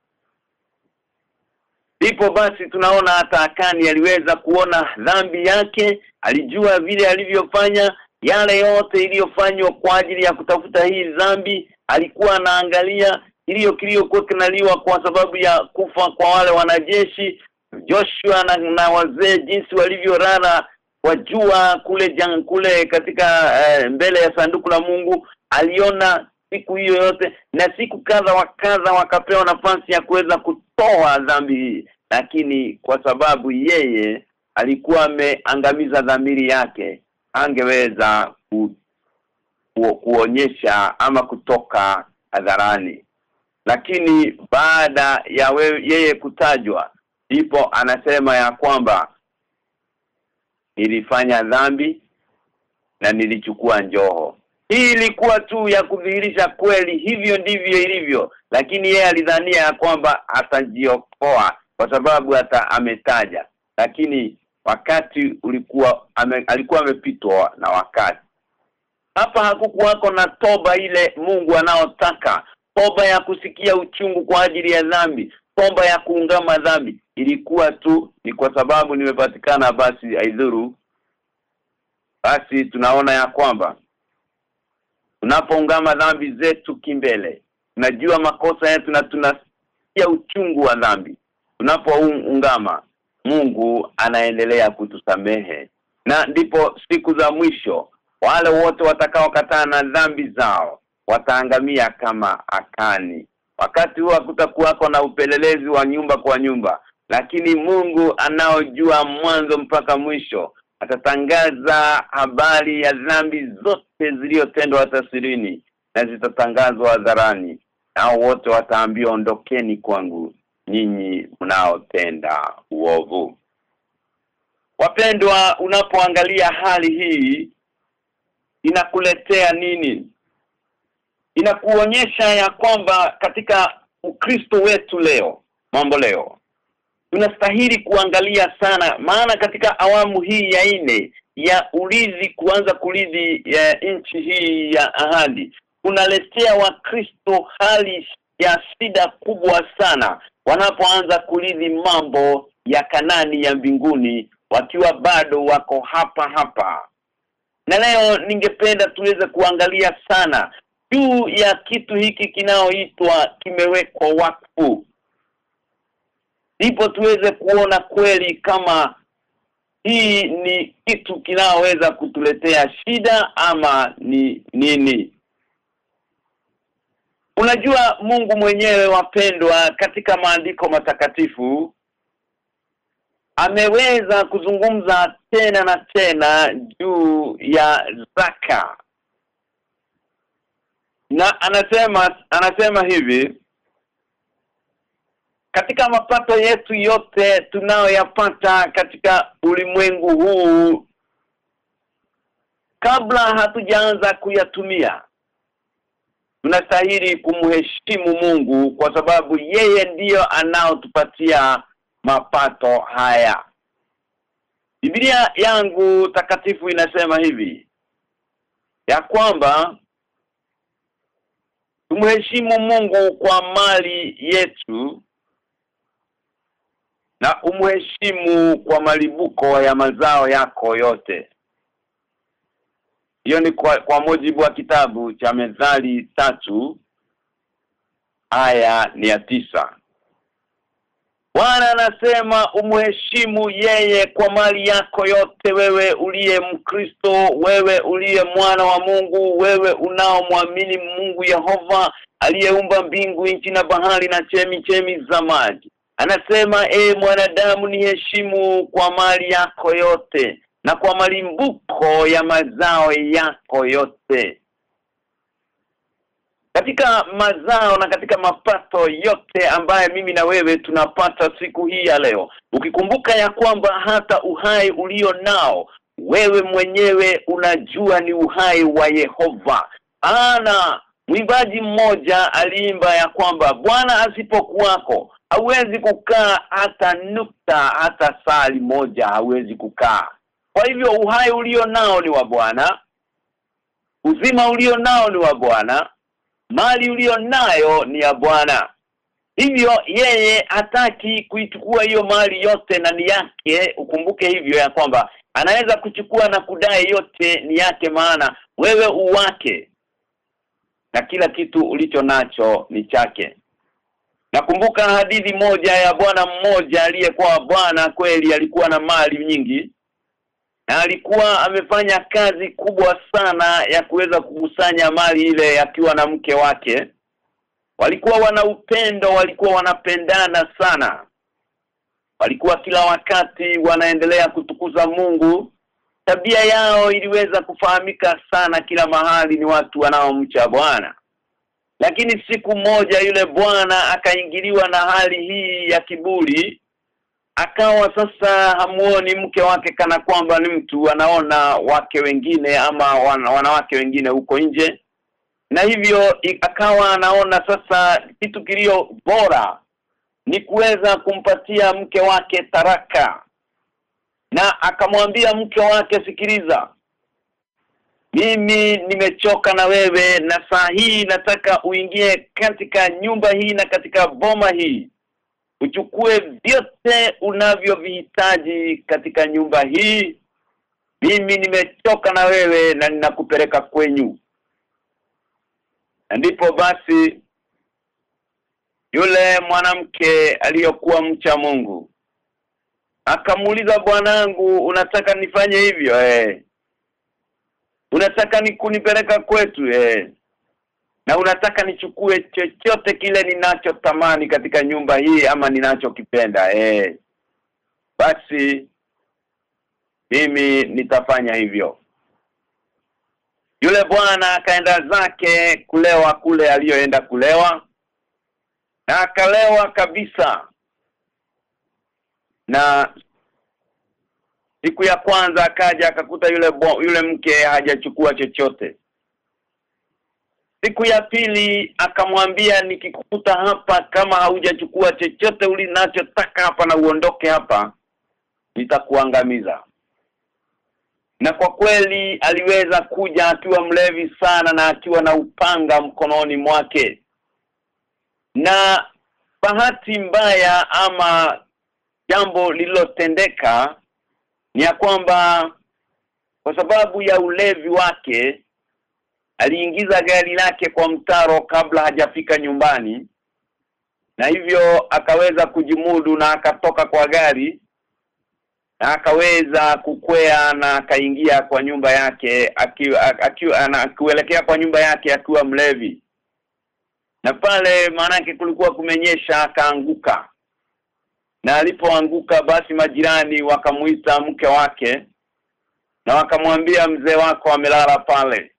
Speaker 3: Ndipo basi tunaona hata Akani aliweza kuona dhambi yake, alijua vile alivyofanya yale yote iliyofanywa kwa ajili ya kutafuta hii dhambi, alikuwa anaangalia iliyo kilio kinaliwa kwa sababu ya kufa kwa wale wanajeshi Joshua na, na wazee jinsi walivyolala wajua kule jang, kule katika eh, mbele ya sanduku la Mungu. Aliona siku hiyo yote na siku kadha wa kadha wakapewa nafasi ya kuweza kutoa dhambi hii lakini kwa sababu yeye alikuwa ameangamiza dhamiri yake angeweza ku, ku, kuonyesha ama kutoka hadharani. Lakini baada ya we, yeye kutajwa ndipo anasema ya kwamba nilifanya dhambi na nilichukua njoho. Hii ilikuwa tu ya kudhihirisha kweli hivyo ndivyo ilivyo. Lakini yeye alidhania ya kwamba atajiokoa kwa sababu hata ametaja lakini wakati ulikuwa ame, alikuwa amepitwa na wakati. Hapa hakukuwako na toba ile Mungu anaotaka toba ya kusikia uchungu kwa ajili ya dhambi toba ya kuungama dhambi. Ilikuwa tu ni kwa sababu nimepatikana basi aidhuru basi tunaona ya kwamba tunapoungama dhambi zetu kimbele tunajua makosa yetu na tunasikia uchungu wa dhambi tunapoungama Mungu anaendelea kutusamehe. Na ndipo siku za mwisho wale wote watakaokataa na dhambi zao wataangamia kama akani. Wakati huo kutakuwa na upelelezi wa nyumba kwa nyumba lakini Mungu anaojua mwanzo mpaka mwisho atatangaza habari ya dhambi zote zilizotendwa hata sirini na zitatangazwa hadharani. Nao wote wataambiwa ondokeni kwangu nyinyi mnaotenda uovu. Wapendwa unapoangalia hali hii inakuletea nini? Inakuonyesha ya kwamba katika ukristo wetu leo mambo leo tunastahili kuangalia sana. Maana katika awamu hii ya nne ya ulizi kuanza kulidhi ya nchi hii ya ahadi unaletea wakristo hali ya shida kubwa sana wanapoanza kulidhi mambo ya kanani ya mbinguni wakiwa bado wako hapa hapa. Na leo ningependa tuweze kuangalia sana juu ya kitu hiki kinaoitwa kimewekwa wakfu. Ndipo tuweze kuona kweli kama hii ni kitu kinaoweza kutuletea shida ama ni nini Unajua Mungu mwenyewe wapendwa katika maandiko matakatifu ameweza kuzungumza tena na tena juu ya zaka. Na anasema anasema hivi katika mapato yetu yote tunayoyapata katika ulimwengu huu kabla hatujaanza kuyatumia tunastahili kumheshimu Mungu kwa sababu yeye ndiyo anaotupatia mapato haya. Biblia yangu takatifu inasema hivi ya kwamba tumheshimu Mungu kwa mali yetu na umheshimu kwa malibuko ya mazao yako yote hiyo ni kwa, kwa mujibu wa kitabu cha mezali tatu aya ni ya tisa. Bwana anasema umheshimu yeye kwa mali yako yote wewe uliye mkristo wewe uliye mwana wa Mungu wewe unaomwamini Mungu Yehova aliyeumba mbingu nchi na bahari na chemi chemi za maji. Anasema e mwanadamu niheshimu kwa mali yako yote na kwa malimbuko ya mazao yako yote. Katika mazao na katika mapato yote ambaye mimi na wewe tunapata siku hii ya leo ukikumbuka ya kwamba hata uhai ulio nao wewe mwenyewe unajua ni uhai wa Yehova. Ana mwimbaji mmoja aliimba ya kwamba Bwana asipokuwako hawezi kukaa hata nukta hata sali moja hawezi kukaa kwa hivyo uhai ulio nao ni wa Bwana uzima ulio nao ni wa Bwana mali ulio nayo ni ya Bwana. Hivyo yeye hataki kuichukua hiyo mali yote na ni yake. Ukumbuke hivyo ya kwamba anaweza kuchukua na kudai yote ni yake maana wewe uwake na kila kitu ulicho nacho ni chake. Nakumbuka hadithi moja ya bwana mmoja aliyekuwa bwana kweli alikuwa na mali nyingi na alikuwa amefanya kazi kubwa sana ya kuweza kukusanya mali ile akiwa na mke wake. Walikuwa wana upendo walikuwa wanapendana sana. Walikuwa kila wakati wanaendelea kutukuza Mungu. Tabia yao iliweza kufahamika sana kila mahali ni watu wanaomcha Bwana. Lakini siku moja yule bwana akaingiliwa na hali hii ya kiburi akawa sasa hamuoni mke wake kana kwamba ni mtu anaona wake wengine ama wanawake wengine huko nje. Na hivyo akawa anaona sasa kitu kilio bora ni kuweza kumpatia mke wake taraka. Na akamwambia mke wake sikiliza mimi nimechoka na wewe na saa hii nataka uingie katika nyumba hii na katika boma hii uchukue vyote unavyovihitaji katika nyumba hii. Mimi nimechoka na wewe na ninakupeleka kwenyu. Ndipo basi yule mwanamke aliyokuwa mcha Mungu akamuuliza bwanangu unataka nifanye hivyo eh? Unataka nikunipeleka kwetu eh na unataka nichukue chochote kile ninachotamani katika nyumba hii ama ninachokipenda eh. Basi mimi nitafanya hivyo. Yule bwana akaenda zake kulewa kule aliyoenda kulewa na akalewa kabisa. Na siku ya kwanza akaja akakuta yule bo, yule mke hajachukua chochote siku ya pili akamwambia nikikukuta hapa kama haujachukua chochote ulinachotaka hapa na uondoke hapa nitakuangamiza. Na kwa kweli aliweza kuja akiwa mlevi sana na akiwa na upanga mkononi mwake. Na bahati mbaya ama jambo lililotendeka ni ya kwamba kwa sababu ya ulevi wake aliingiza gari lake kwa mtaro kabla hajafika nyumbani na hivyo akaweza kujimudu na akatoka kwa gari na akaweza kukwea na akaingia kwa nyumba yake akiwa kuelekea kwa nyumba yake akiwa mlevi. Na pale maanake kulikuwa kumenyesha akaanguka. Na alipoanguka basi majirani wakamuita mke wake na wakamwambia mzee wako amelala pale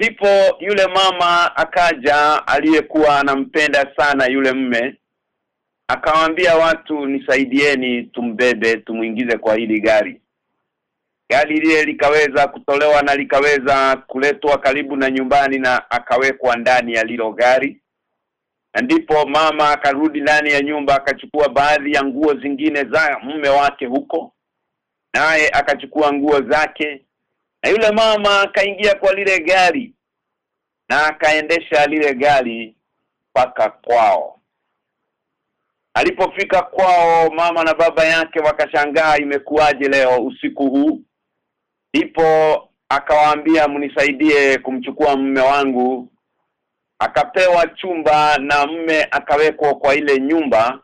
Speaker 3: ndipo yule mama akaja aliyekuwa anampenda sana yule mme akawaambia watu nisaidieni tumbebe tumuingize kwa hili gari. Gari lile likaweza kutolewa na likaweza kuletwa karibu na nyumbani na akawekwa ndani ya lilo gari. Na ndipo mama akarudi ndani ya nyumba akachukua baadhi ya nguo zingine za mume wake huko naye akachukua nguo zake na yule mama akaingia kwa lile gari na akaendesha lile gari mpaka kwao. Alipofika kwao mama na baba yake wakashangaa imekuwaje leo usiku huu? Ipo akawaambia mnisaidie kumchukua mume wangu. Akapewa chumba na mme akawekwa kwa ile nyumba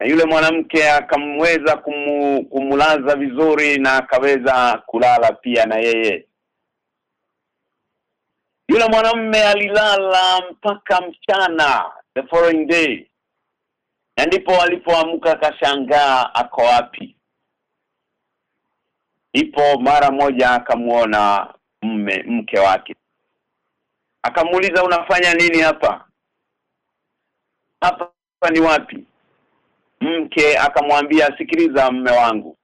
Speaker 3: na yule mwanamke akamweza kumu, kumulaza vizuri na akaweza kulala pia na yeye. Yule mwanamme alilala mpaka mchana the following day. Na ndipo alipoamka akashangaa ako wapi? Ipo mara moja akamuona mme mke wake. Akamuuliza unafanya nini hapa? Hapa ni wapi mke akamwambia sikiliza mme wangu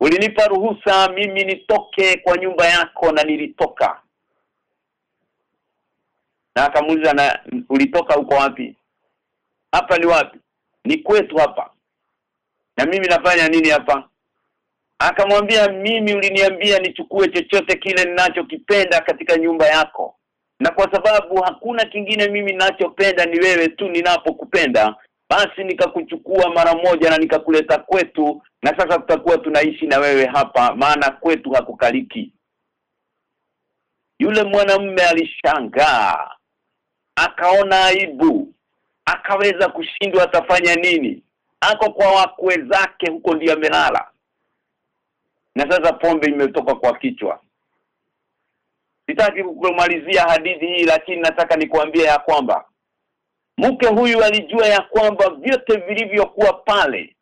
Speaker 3: ulinipa ruhusa mimi nitoke kwa nyumba yako na nilitoka. Na akamuuliza na ulitoka huko wapi? Hapa ni wapi? Ni kwetu hapa. Na mimi nafanya nini hapa? Akamwambia mimi uliniambia nichukue chochote kile ninachokipenda katika nyumba yako. Na kwa sababu hakuna kingine mimi ninachopenda ni wewe tu ninapokupenda basi nikakuchukua mara moja na nikakuleta kwetu na sasa tutakuwa tunaishi na wewe hapa maana kwetu hakukaliki. Yule mwanamume alishangaa akaona aibu akaweza kushindwa atafanya nini? Ako kwa wakwe zake huko ndiye amelala. Na sasa pombe imetoka kwa kichwa. Sitaki kumalizia hadithi hii lakini nataka nikuambie ya kwamba mke huyu alijua ya kwamba vyote vilivyokuwa pale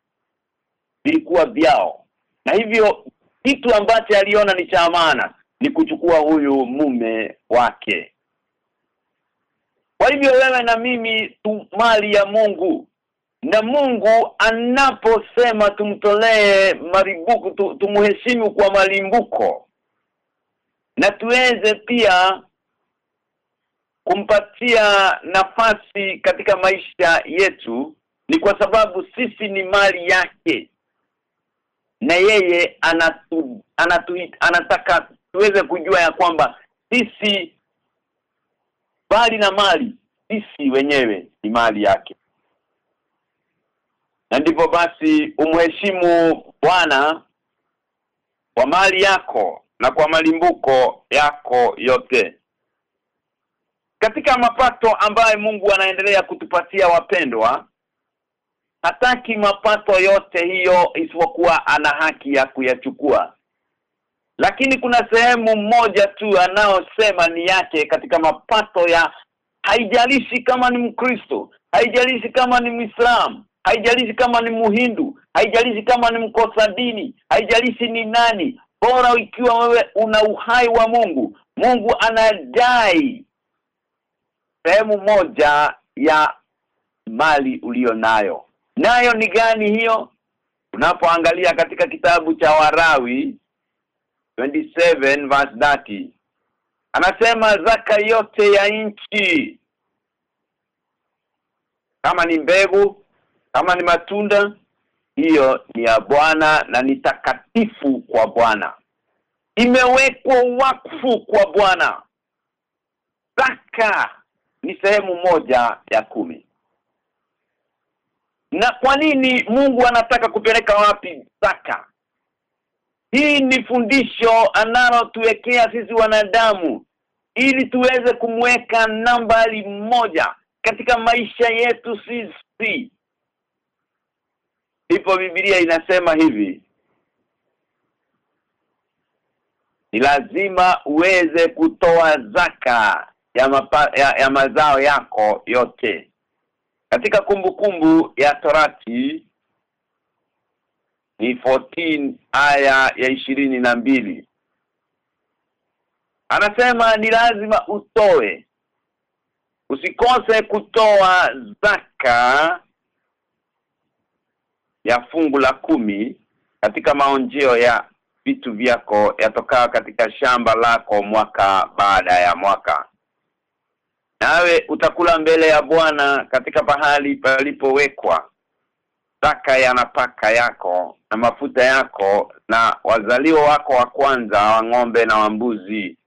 Speaker 3: vilikuwa vyao. Na hivyo kitu ambacho aliona ni cha maana ni kuchukua huyu mume wake. Kwa hivyo wewe na mimi tu mali ya Mungu. Na Mungu anaposema tumtolee maribuku tu, tumuheshimu kwa malimbuko. Na tuweze pia kumpatia nafasi katika maisha yetu ni kwa sababu sisi ni mali yake. Na yeye anatu, anatu, anataka tuweze kujua ya kwamba sisi bali na mali sisi wenyewe ni mali yake. Na ndipo basi umheshimu Bwana kwa mali yako na kwa malimbuko yako yote katika mapato ambayo Mungu anaendelea kutupatia wapendwa hataki mapato yote hiyo isipokuwa ana haki ya kuyachukua. Lakini kuna sehemu moja tu anaosema ni yake katika mapato ya haijalishi kama ni Mkristo haijalishi kama ni Muislamu haijalishi kama ni Muhindu haijalishi kama ni mkosa dini haijalishi ni nani. Bora ikiwa wewe una uhai wa Mungu Mungu anadai sehemu moja ya mali uliyo nayo. Nayo ni gani hiyo? Unapoangalia katika kitabu cha Warawi 27 verse 30 anasema zaka yote ya nchi kama ni mbegu kama ni matunda hiyo ni ya Bwana na ni takatifu kwa Bwana. Imewekwa wakfu kwa Bwana. Zaka ni sehemu moja ya kumi. Na kwa nini Mungu anataka kupeleka wapi zaka? Hii ni fundisho analotuwekea sisi wanadamu ili tuweze kumweka nambari moja katika maisha yetu sisi. Ipo Biblia inasema hivi ni lazima uweze kutoa zaka ya, mapa, ya, ya mazao yako yote. Katika kumbukumbu kumbu ya Torati ni 14 aya ya ishirini na mbili. Anasema ni lazima utoe. Usikose kutoa zaka ya fungu la kumi katika maonjeo ya vitu vyako yatokaa katika shamba lako mwaka baada ya mwaka nawe utakula mbele ya Bwana katika pahali palipowekwa. Taka ya napaka yako na mafuta yako na wazalio wako wa kwanza wa ng'ombe na wambuzi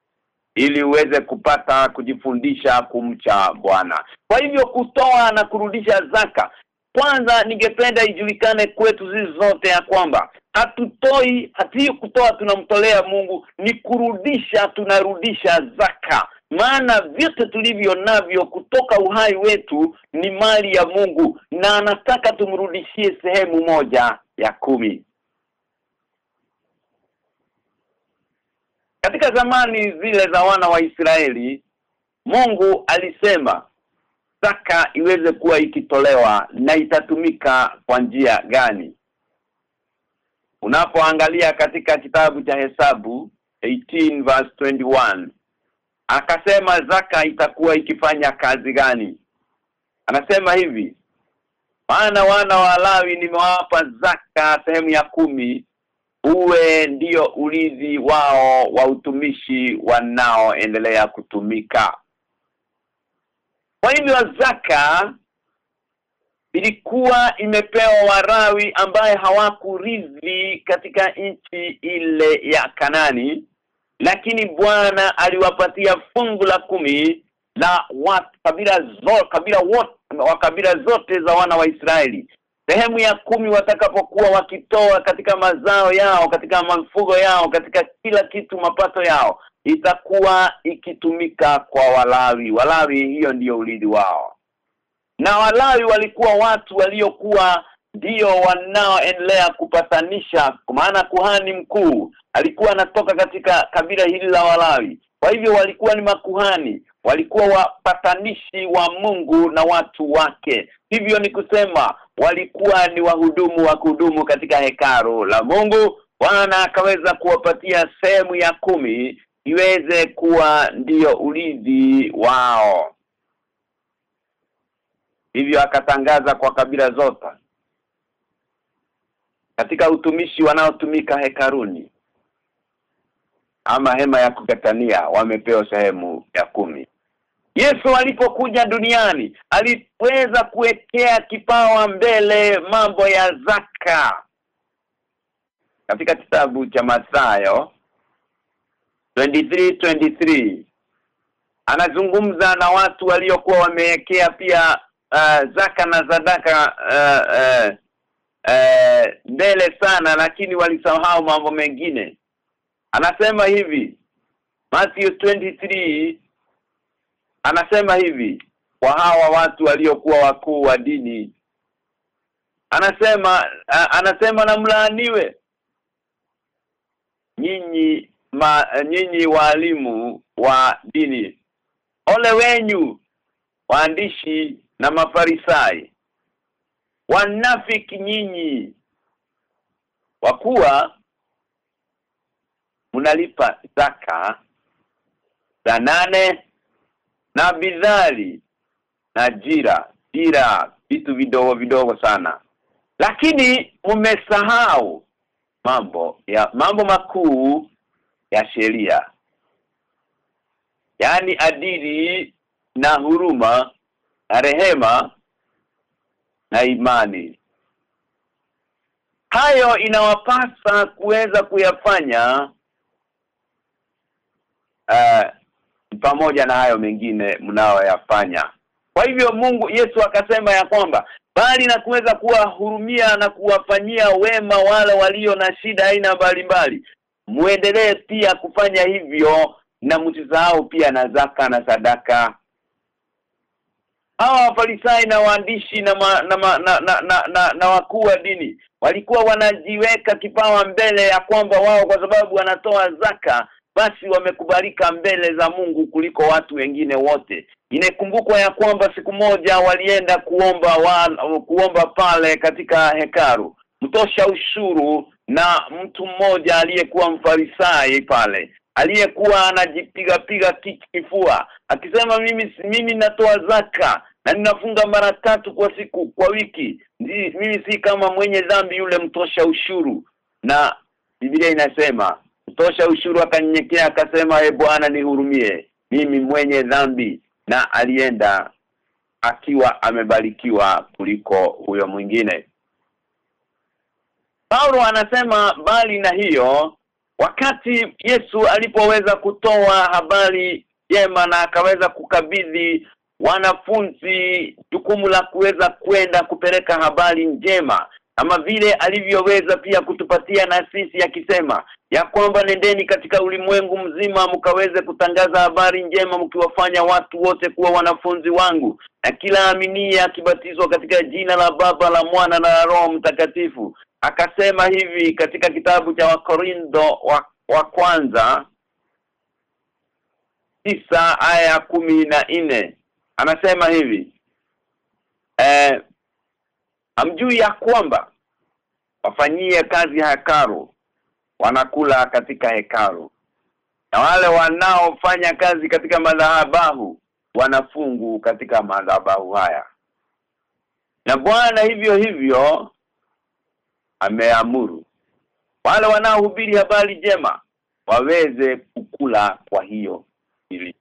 Speaker 3: ili uweze kupata kujifundisha kumcha Bwana. Kwa hivyo kutoa na kurudisha zaka. Kwanza ningependa ijulikane kwetu zizi zote ya kwamba hatutoi hati kutoa tunamtolea Mungu ni kurudisha tunarudisha zaka maana vyote tulivyo navyo kutoka uhai wetu ni mali ya Mungu na anataka tumrudishie sehemu moja ya kumi. Katika zamani zile za wana wa Israeli Mungu alisema zaka iweze kuwa ikitolewa na itatumika kwa njia gani? Unapoangalia katika kitabu cha Hesabu 18 verse 21 akasema zaka itakuwa ikifanya kazi gani? Anasema hivi maana wana wa Lawi nimewapa zaka sehemu ya kumi uwe ndio ulizi wao wa utumishi wanaoendelea kutumika. Kwa hivyo zaka ilikuwa imepewa warawi ambaye hawakuridhi katika nchi ile ya Kanani lakini Bwana aliwapatia fungu la kumi la watu kabila zote kabila wote wa kabila zote za wana wa Israeli. Sehemu ya kumi watakapokuwa wakitoa katika mazao yao katika mafugo yao katika kila kitu mapato yao itakuwa ikitumika kwa walawi. Walawi hiyo ndiyo ulidi wao. Na walawi walikuwa watu waliokuwa ndio wanaoendelea kupatanisha. Kwa maana kuhani mkuu alikuwa anatoka katika kabila hili la walawi. Kwa hivyo walikuwa ni makuhani walikuwa wapatanishi wa Mungu na watu wake. Hivyo ni kusema walikuwa ni wahudumu wa kudumu katika hekaru la Mungu. Bwana akaweza kuwapatia sehemu ya kumi iweze kuwa ndiyo ulinzi wao. Hivyo akatangaza kwa kabila zote katika utumishi wanaotumika hekaruni ama hema ya kukatania wamepewa sehemu ya kumi. Yesu alipokuja duniani aliweza kuwekea kipawa mbele mambo ya zaka. Katika kitabu cha Mathayo 23 23 anazungumza na watu waliokuwa wamewekea pia uh, zaka na zadaka uh, uh, uh, mbele sana lakini walisahau mambo mengine. Anasema hivi Matthew 23 anasema hivi kwa hawa watu waliokuwa wakuu wa dini. Anasema a, anasema na mlaaniwe nyinyi ma, nyinyi walimu wa dini ole wenyu waandishi na mafarisai wanafiki nyinyi. Kwa kuwa mnalipa zaka za nane na bidhari na jira jira vitu vidogo vidogo sana. Lakini mmesahau mambo ya mambo makuu ya sheria. Yaani adili na huruma na rehema na imani. Hayo inawapasa kuweza kuyafanya uh, pamoja na hayo mengine mnaoyafanya kwa hivyo Mungu Yesu akasema ya kwamba bali na kuweza kuwahurumia na kuwafanyia wema wale walio na shida aina mbalimbali muendelee pia kufanya hivyo na msisahau pia na zaka na sadaka hawa wafarisai na waandishi na ma, na, ma, na, na, na, na, na wakuu wa dini walikuwa wanajiweka kipawa mbele ya kwamba wao kwa sababu wanatoa zaka basi wamekubalika mbele za Mungu kuliko watu wengine wote. Inakumbukwa ya kwamba siku moja walienda kuomba wa, kuomba pale katika hekaru mtosha ushuru na mtu mmoja aliyekuwa mfarisai pale aliyekuwa anajipiga piga kifua akisema mimi mimi natoa zaka na ninafunga mara tatu kwa siku kwa wiki. Mimi si kama mwenye dhambi yule mtosha ushuru. Na Biblia inasema mtosha ushuru akanyenyekea akasema e Bwana nihurumie. Mimi mwenye dhambi na alienda akiwa amebarikiwa kuliko huyo mwingine. Paulo anasema bali na hiyo wakati Yesu alipoweza kutoa habari jema na akaweza kukabidhi wanafunzi jukumu la kuweza kwenda kupeleka habari njema kama vile alivyoweza pia kutupatia na sisi akisema ya kwamba nendeni katika ulimwengu mzima mkaweze kutangaza habari njema mkiwafanya watu wote kuwa wanafunzi wangu. Na kila aminia akibatizwa katika jina la Baba la Mwana na Roho Mtakatifu akasema hivi katika kitabu cha Wakorintho wa, wa kwanza tisa aya kumi na nne. Anasema hivi eh amjui ya kwamba wafanyie kazi hekaru wanakula katika hekaru na wale wanaofanya kazi katika madhabahu wanafungu katika madhabahu haya. Na Bwana hivyo hivyo ameamuru. Wale wanaohubiri habari jema waweze kukula kwa hiyo ili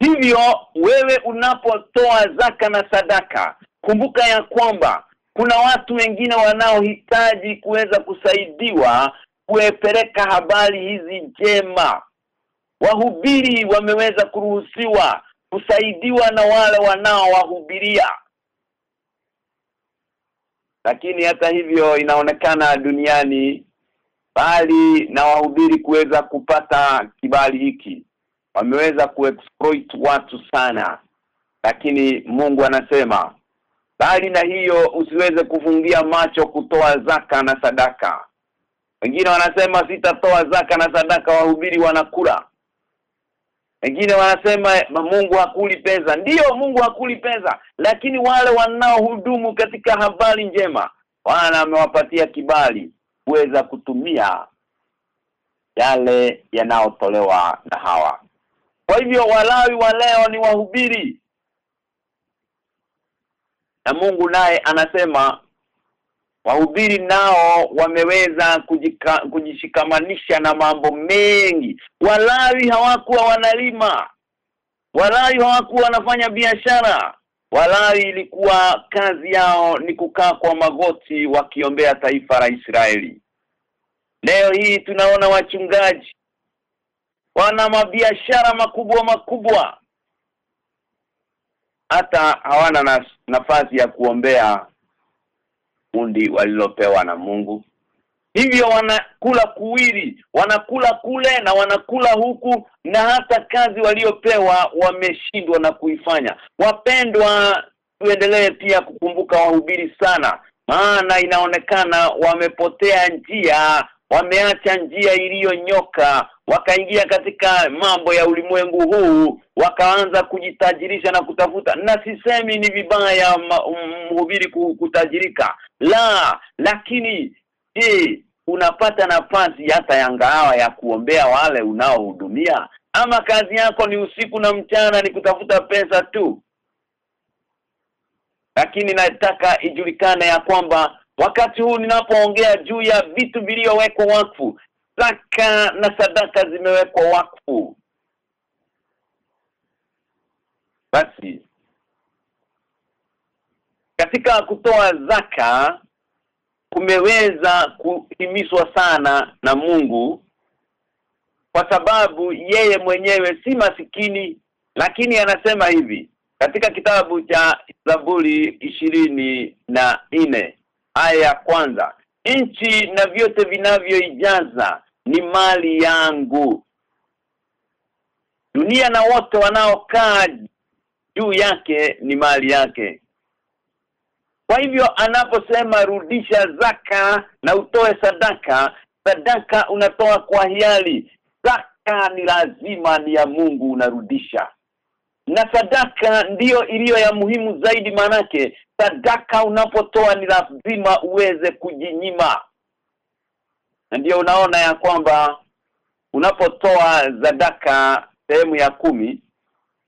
Speaker 3: hivyo wewe unapotoa zaka na sadaka kumbuka ya kwamba kuna watu wengine wanaohitaji kuweza kusaidiwa kuepeleka habari hizi njema. Wahubiri wameweza kuruhusiwa kusaidiwa na wale wanaowahubiria lakini hata hivyo inaonekana duniani bali na wahubiri kuweza kupata kibali hiki. Wameweza kuexploit watu sana. Lakini Mungu anasema bali na hiyo usiweze kufungia macho kutoa zaka na sadaka. Wengine wanasema sitatoa zaka na sadaka. Wahubiri wanakula wengine wanasema Mungu hakuli pesa. Ndiyo Mungu hakuli pesa. Lakini wale wanaohudumu katika habari njema Bwana amewapatia kibali kuweza kutumia yale yanayotolewa na hawa. Kwa hivyo walawi wa leo ni wahubiri. Na Mungu naye anasema wahubiri nao wameweza kujika, kujishikamanisha na mambo mengi. Walawi hawakuwa wanalima. Walawi hawakuwa wanafanya biashara. Walawi ilikuwa kazi yao ni kukaa kwa magoti wakiombea taifa la Israeli. Leo hii tunaona wachungaji wana mabiashara makubwa makubwa. Hata hawana na, nafasi ya kuombea kundi walilopewa na Mungu. Hivyo wanakula kuwili wanakula kule na wanakula huku na hata kazi waliopewa wameshindwa na kuifanya. Wapendwa tuendelee pia kukumbuka wahubiri sana. Maana inaonekana wamepotea njia wameacha njia iliyonyoka wakaingia katika mambo ya ulimwengu huu wakaanza kujitajirisha na kutafuta. Na sisemi ni vibaya mhubiri kutajirika. La lakini je unapata nafasi hata yangawa ya kuombea wale unaohudumia? Ama kazi yako ni usiku na mchana ni kutafuta pesa tu? Lakini nataka ijulikane ya kwamba wakati huu ninapoongea juu ya vitu vilivyowekwa wakfu zaka na sadaka zimewekwa wakfu. Basi katika kutoa zaka kumeweza kuhimizwa sana na Mungu kwa sababu yeye mwenyewe si masikini lakini anasema hivi katika kitabu cha Zaburi ishirini na nne aya ya kwanza. Nchi na vyote vinavyoijaza ni mali yangu. Dunia na wote wanaokaa juu yake ni mali yake. Kwa hivyo anaposema rudisha zaka na utoe sadaka sadaka unatoa kwa hiali zaka ni lazima ni ya Mungu unarudisha na sadaka ndiyo iliyo ya muhimu zaidi manake sadaka unapotoa ni lazima uweze kujinyima. Na ndiyo unaona ya kwamba unapotoa sadaka sehemu ya kumi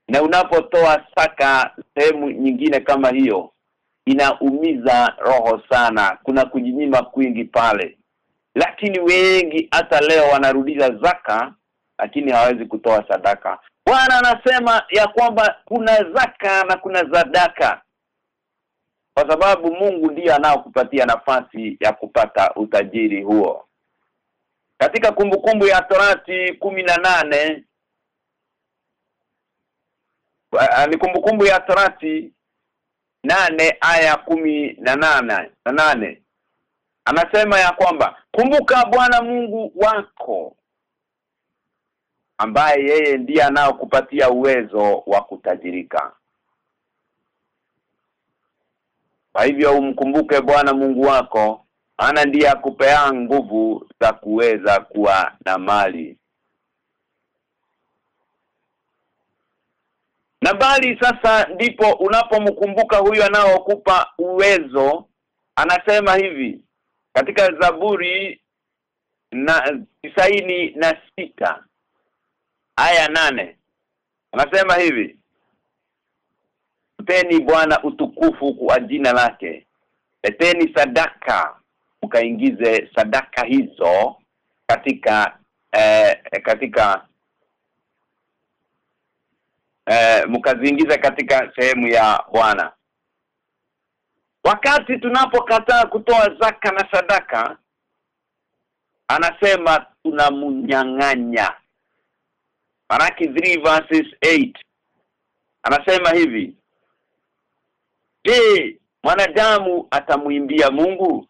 Speaker 3: na unapotoa saka sehemu nyingine kama hiyo inaumiza roho sana kuna kujinyima kwingi pale. Lakini wengi hata leo wanarudiza zaka lakini hawezi kutoa sadaka Bwana anasema ya kwamba kuna zaka na kuna zadaka kwa sababu Mungu ndiye anaokupatia nafasi ya kupata utajiri huo. Katika kumbukumbu ya Torati nane ni kumbukumbu ya Torati nane aya kumi na nane. Anasema ya kwamba kumbuka Bwana Mungu wako ambaye yeye ndiye anaokupatia uwezo wa kutajirika. Kwa hivyo umkumbuke Bwana Mungu wako ana ndiye akupea nguvu za kuweza kuwa na mali. Na bali sasa ndipo unapomkumbuka huyu anaokupa uwezo anasema hivi katika Zaburi na tisaini na sita aya nane. Anasema hivi Mpeni Bwana utukufu kwa jina lake. Leteni sadaka mkaingize sadaka hizo katika eh, katika eh, mkaziingiza katika sehemu ya Bwana. Wakati tunapokataa kutoa zaka na sadaka anasema tunamnyang'anya Maraki 3 verses 8 anasema hivi Je mwanadamu atamwimbia Mungu?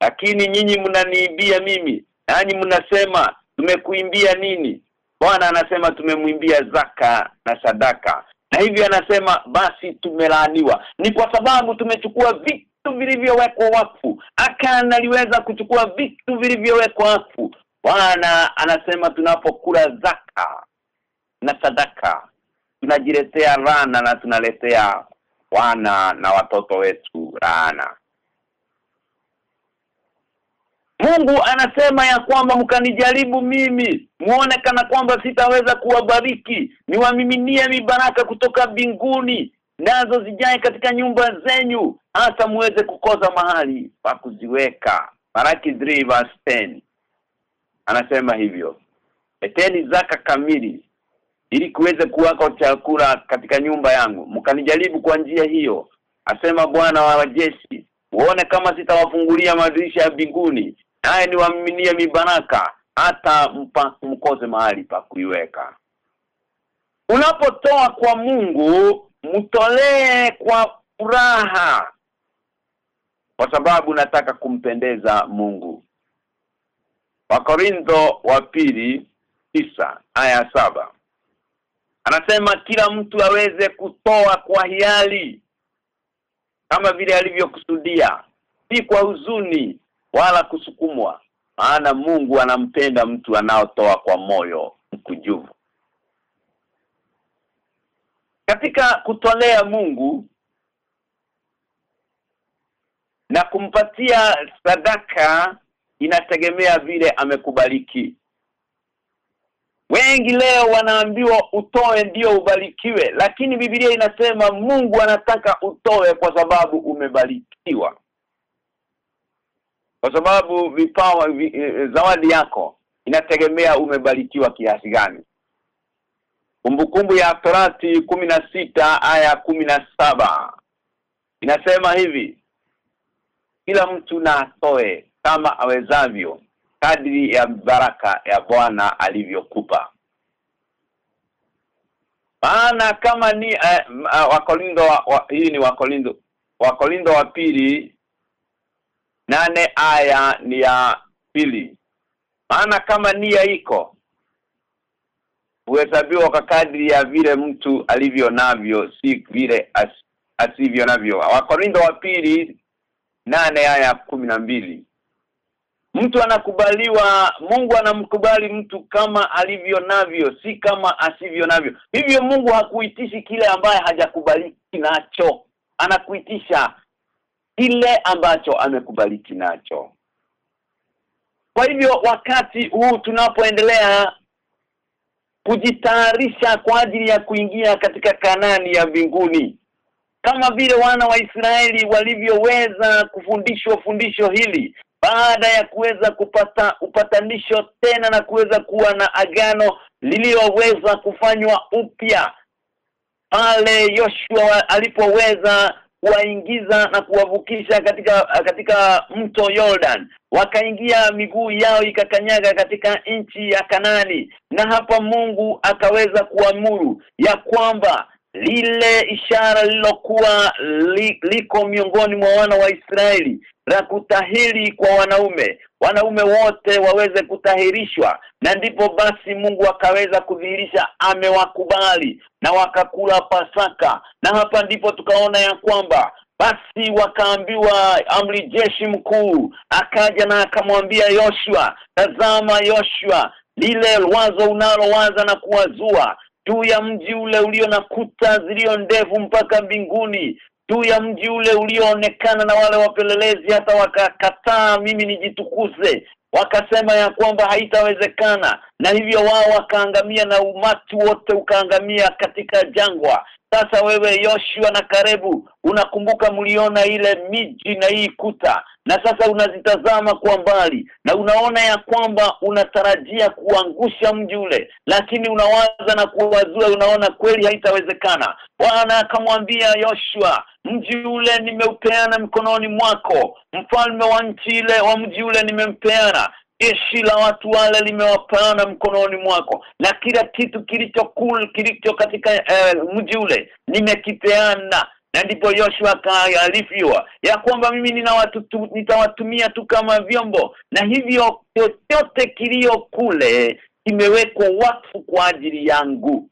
Speaker 3: Lakini nyinyi mnaniibia mimi Yaani mnasema tumekuimbia nini? Bwana anasema tumemwimbia zaka na sadaka. Na hivyo anasema basi tumelaaniwa. Ni kwa sababu tumechukua vitu vilivyowekwa wakfu. Akana aliweza kuchukua vitu vilivyowekwa wakfu. Bwana anasema tunapokula zaka na sadaka. Tunajiletea rana na tunaletea wana na watoto wetu rana Mungu anasema ya kwamba mkanijaribu mimi muone kana kwamba sitaweza kuwabariki. Niwamiminie mibaraka kutoka binguni nazo zijae katika nyumba zenyu hata muweze kukoza mahali pa kuziweka. Maraki 3 verse 10 anasema hivyo eteni zaka kamili ili kuweze kuwako chakula katika nyumba yangu mkanijaribu kwa njia hiyo asema Bwana wa majeshi uone kama sitawafungulia madirisha ya mbinguni naye niwamiminie mibaraka hata mpa, mkoze mahali pa kuiweka. Unapotoa kwa Mungu mtolee kwa furaha kwa sababu nataka kumpendeza Mungu. Wakorintho wa pili tisa aya saba Anasema kila mtu aweze kutoa kwa hiali kama vile alivyokusudia si kwa huzuni wala kusukumwa maana Mungu anampenda mtu anaotoa kwa moyo mkujuvu katika kutolea Mungu na kumpatia sadaka inategemea vile amekubariki Wengi leo wanaambiwa utoe ndio ubarikiwe lakini Biblia inasema Mungu anataka utoe kwa sababu umebarikiwa. Kwa sababu vipawa vi, zawadi yako inategemea umebarikiwa kiasi gani. Kumbukumbu ya Torati sita aya saba inasema hivi kila mtu na atoe kama awezavyo kadri ya baraka ya Bwana alivyokupa. Maana kama ni uh, uh, wakolindo wa, wa, hii ni wakolindo wakolindo wa pili nane aya ni ya pili. Maana kama nia iko huhesabiwa kwa kadri ya vile mtu alivyo navyo si vile as, asivyo navyo. Wakorindo wa pili nane aya mbili mtu anakubaliwa Mungu anamkubali mtu kama alivyo navyo si kama asivyo navyo. Hivyo Mungu hakuitishi kile ambaye hajakubaliki nacho. Anakuitisha kile ambacho amekubaliki nacho. Kwa hivyo wakati huu tunapoendelea kujitayarisha kwa ajili ya kuingia katika kanani ya mbinguni kama vile wana wa Israeli walivyoweza kufundishwa fundisho hili baada ya kuweza kupata upatanisho tena na kuweza kuwa na agano lililoweza kufanywa upya pale Yoshua alipoweza kuwaingiza na kuwavukisha katika katika mto Jordan wakaingia miguu yao ikakanyaga katika nchi ya Kanani na hapa Mungu akaweza kuamuru ya kwamba lile ishara lilokuwa li, liko miongoni mwa wana wa Israeli la kutahiri kwa wanaume wanaume wote waweze kutahirishwa. Na ndipo basi Mungu akaweza kudhihirisha amewakubali na wakakula pasaka. Na hapa ndipo tukaona ya kwamba basi wakaambiwa amri jeshi mkuu akaja na akamwambia Yoshua tazama Yoshua lile wazo unalowaza na kuwazua juu ya mji ule ulio na kuta zilio ndefu mpaka mbinguni juu ya mji ule ulioonekana na wale wapelelezi hata wakakataa mimi nijitukuze. Wakasema ya kwamba haitawezekana na hivyo wao wakaangamia na umati wote ukaangamia katika jangwa. Sasa wewe Yoshua na Karebu unakumbuka mliona ile miji na hii kuta? Na sasa unazitazama kwa mbali na unaona ya kwamba unatarajia kuangusha mji ule lakini unawaza na kuwazua unaona kweli haitawezekana. Bwana akamwambia Yoshua mji ule nimeupeana mkononi mwako. Mfalme wa nchi ile wa mji ule nimempeana jeshi la watu wale limewapana mkononi mwako na kila kitu kilicho cool kilicho katika eh, mji ule nimekipeana na ndipo Yoshua akaarifiwa ya kwamba mimi nina watu tu, nitawatumia tu kama vyombo. Na hivyo chochote kilio kule kimewekwa wakfu kwa ajili yangu.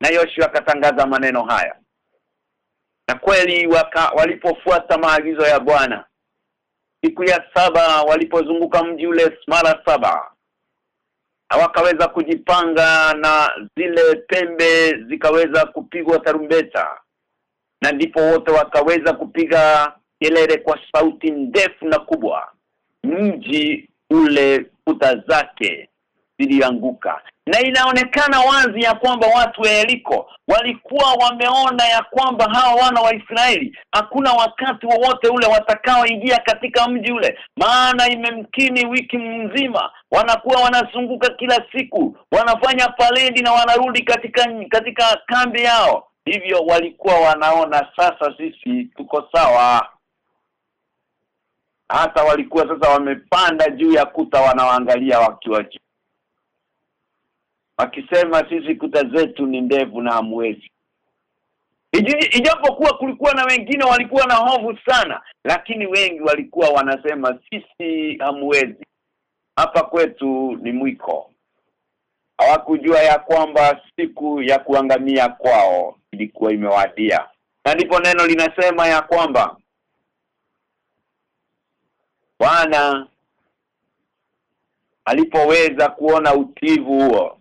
Speaker 3: Na Yoshua akatangaza maneno haya. Na kweli walipofuata maagizo ya Bwana siku ya saba walipozunguka mji ule mara saba. Hawakaweza kujipanga na zile pembe zikaweza kupigwa tarumbeta na ndipo wote wakaweza kupiga kelele kwa sauti ndefu na kubwa mji ule kuta zake zilianguka. Na inaonekana wazi ya kwamba watu wa Yeriko walikuwa wameona ya kwamba hawa wana wa Israeli hakuna wakati wowote ule watakaoingia katika mji ule. Maana imemkini wiki mzima wanakuwa wanazunguka kila siku wanafanya palendi na wanarudi katika katika kambi yao. Hivyo walikuwa wanaona sasa sisi tuko sawa. Hata walikuwa sasa wamepanda juu ya kuta wanawaangalia wakiwa juu wakisema sisi kuta zetu ni ndevu na hamwezi. Ijapokuwa kulikuwa na wengine walikuwa na hofu sana lakini wengi walikuwa wanasema sisi hamwezi. Hapa kwetu ni mwiko. Hawakujua ya kwamba siku ya kuangamia kwao ilikuwa imewadia. Na ndipo neno linasema ya kwamba Bwana alipoweza kuona utivu huo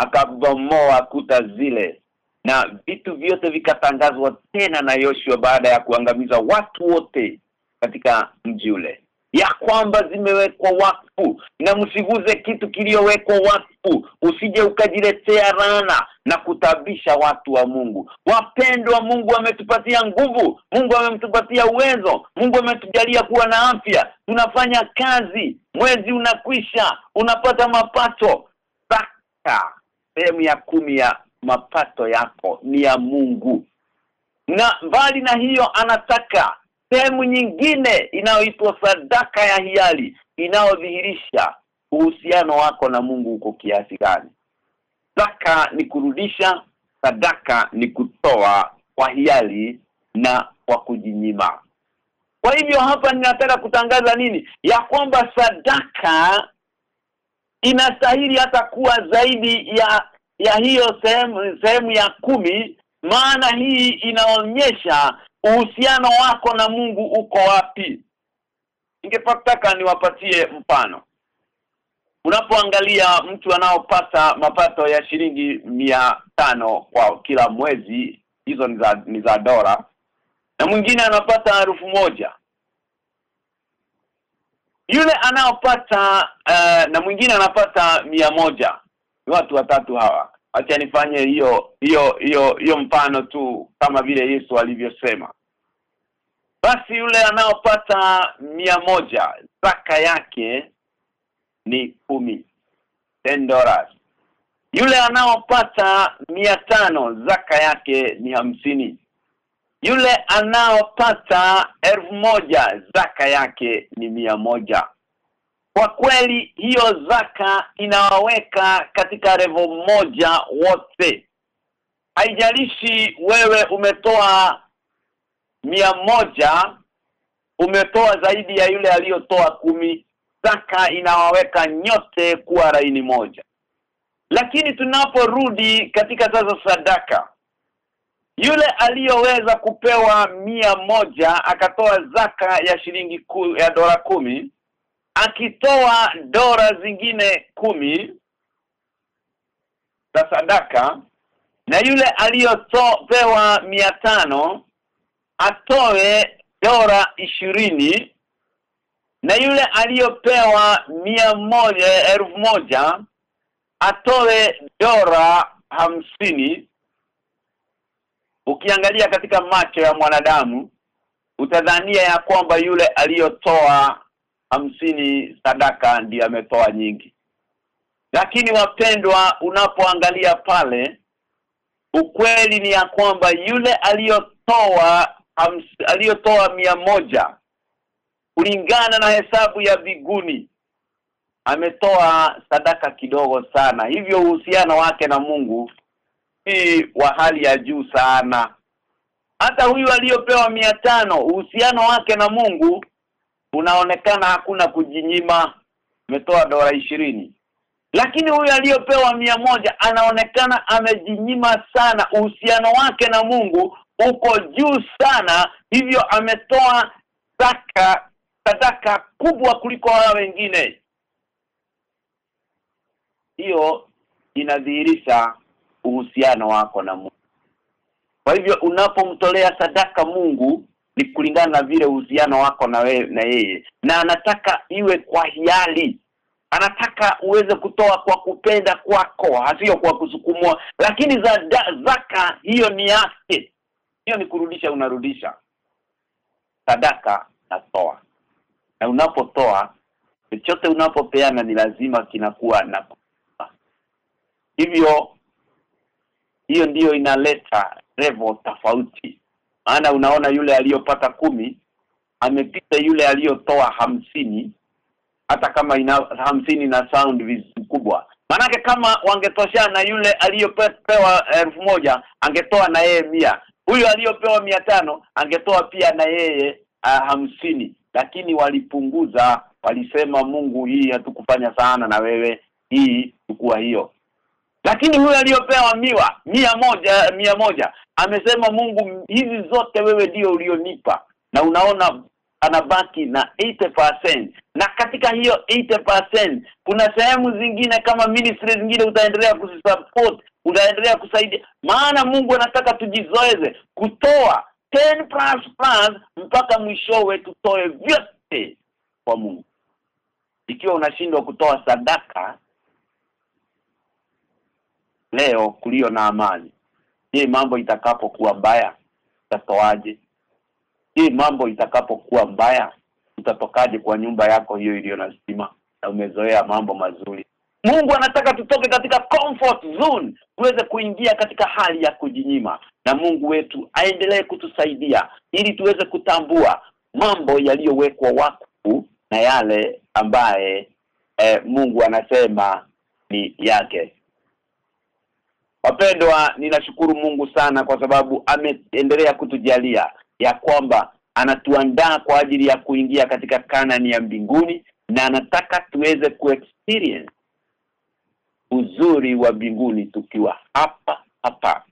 Speaker 3: akabomoa kuta zile na vitu vyote vikatangazwa tena na Yoshua baada ya kuangamiza watu wote katika mji ule. Ya kwamba zimewekwa wakfu na msiguze kitu kiliyowekwa wakfu. Usije ukajiletea rana na kutabisha watu wa Mungu. Wapendwa Mungu ametupatia nguvu Mungu ametupatia uwezo Mungu ametujalia kuwa na afya. Tunafanya kazi mwezi unakwisha unapata mapato. Saka sehemu ya kumi ya mapato yako ni ya Mungu. Na mbali na hiyo anataka sehemu nyingine inayoitwa sadaka ya hiari inayodhihirisha uhusiano wako na Mungu uko kiasi gani. Sadaka ni kurudisha sadaka ni kutoa kwa hiari na kwa kujinyima. Kwa hivyo hapa ninataka kutangaza nini? Ya kwamba sadaka inastahili hata kuwa zaidi ya ya hiyo sehemu sehemu ya kumi. Maana hii inaonyesha uhusiano wako na Mungu uko wapi. Ningepataka niwapatie mfano. Unapoangalia mtu anaopata mapato ya shilingi mia tano kwa kila mwezi hizo ni za ni za dola na mwingine anapata elfu moja yule anayopata uh, na mwingine anapata mia moja. Watu watatu hawa. Acha nifanye hiyo hiyo hiyo hiyo mfano tu kama vile Yesu alivyosema. Basi yule anayopata mia moja zaka yake ni kumi. Ten dollars. Yule anaopata mia tano zaka yake ni hamsini yule anaopata elfu moja zaka yake ni mia moja. Kwa kweli hiyo zaka inawaweka katika revo moja wote. Haijalishi wewe umetoa mia moja umetoa zaidi ya yule aliyotoa kumi zaka inawaweka nyote kuwa raini moja. Lakini tunaporudi katika sasa sadaka yule aliyoweza kupewa mia moja akatoa zaka ya shilingi ku, ya dola kumi akitoa dola zingine kumi za sadaka na yule aliyopewa mia tano atoe dola ishirini na yule aliyopewa mia moja elfu moja atoe dola hamsini ukiangalia katika macho ya mwanadamu utadhania ya kwamba yule aliyotoa hamsini sadaka ndiye ametoa nyingi. Lakini wapendwa unapoangalia pale ukweli ni ya kwamba yule aliyotoa aliyotoa mia moja kulingana na hesabu ya viguni ametoa sadaka kidogo sana. Hivyo uhusiano wake na Mungu si wa hali ya juu sana. Hata huyu aliyopewa mia tano uhusiano wake na Mungu unaonekana hakuna kujinyima. Umetoa dola ishirini. Lakini huyu aliyopewa mia moja anaonekana amejinyima sana. Uhusiano wake na Mungu uko juu sana. Hivyo ametoa zaka sadaka kubwa kuliko wale wengine. Hiyo inadhihirisha uhusiano wako na Mungu. Kwa hivyo unapomtolea sadaka Mungu ni kulingana na vile uhusiano wako na we, na yeye. Na anataka iwe kwa hiari. Anataka uweze kutoa kwa kupenda kwako hasio kwa kusukumwa. Lakini za zaka hiyo ni yake. Hiyo ni kurudisha unarudisha. Sadaka natoa. Na unapotoa chochote unapopeana ni lazima kinakuwa na hivyo hiyo ndiyo inaleta level tofauti. Maana unaona yule aliyopata kumi amepita yule aliyotoa hamsini. Hata kama ina hamsini na sound kubwa. Manake kama wangetoshana yule aliyopewa elfu moja angetoa na yeye mia. Huyo aliyopewa mia tano angetoa pia na yeye uh, hamsini. Lakini walipunguza. Walisema Mungu hii hatukufanya sana na wewe. Hii chukua hiyo lakini huyu aliyopewa miwa mia moja mia moja amesema Mungu hizi zote wewe ndio ulionipa. Na unaona anabaki na 80% na katika hiyo 80% kuna sehemu zingine kama ministry zingine utaendelea kusupport utaendelea kusaidia. Maana Mungu anataka tujizoeze kutoa 10 plus plus mpaka mwishowe tutoe vyote kwa Mungu. Ikiwa unashindwa kutoa sadaka leo kulio na amani. Je mambo itakapokuwa mbaya utatoaje? Je mambo itakapokuwa mbaya utatokaje kwa nyumba yako hiyo iliyo na stima na umezoea mambo mazuri? Mungu anataka tutoke katika comfort zone tuweze kuingia katika hali ya kujinyima na Mungu wetu aendelee kutusaidia ili tuweze kutambua mambo yaliyowekwa wakfu na yale ambaye eh, Mungu anasema ni yake Wapendwa ninashukuru Mungu sana kwa sababu ameendelea kutujalia ya kwamba anatuandaa kwa ajili ya kuingia katika kanani ya mbinguni na anataka tuweze kuexperience uzuri wa mbinguni tukiwa hapa hapa.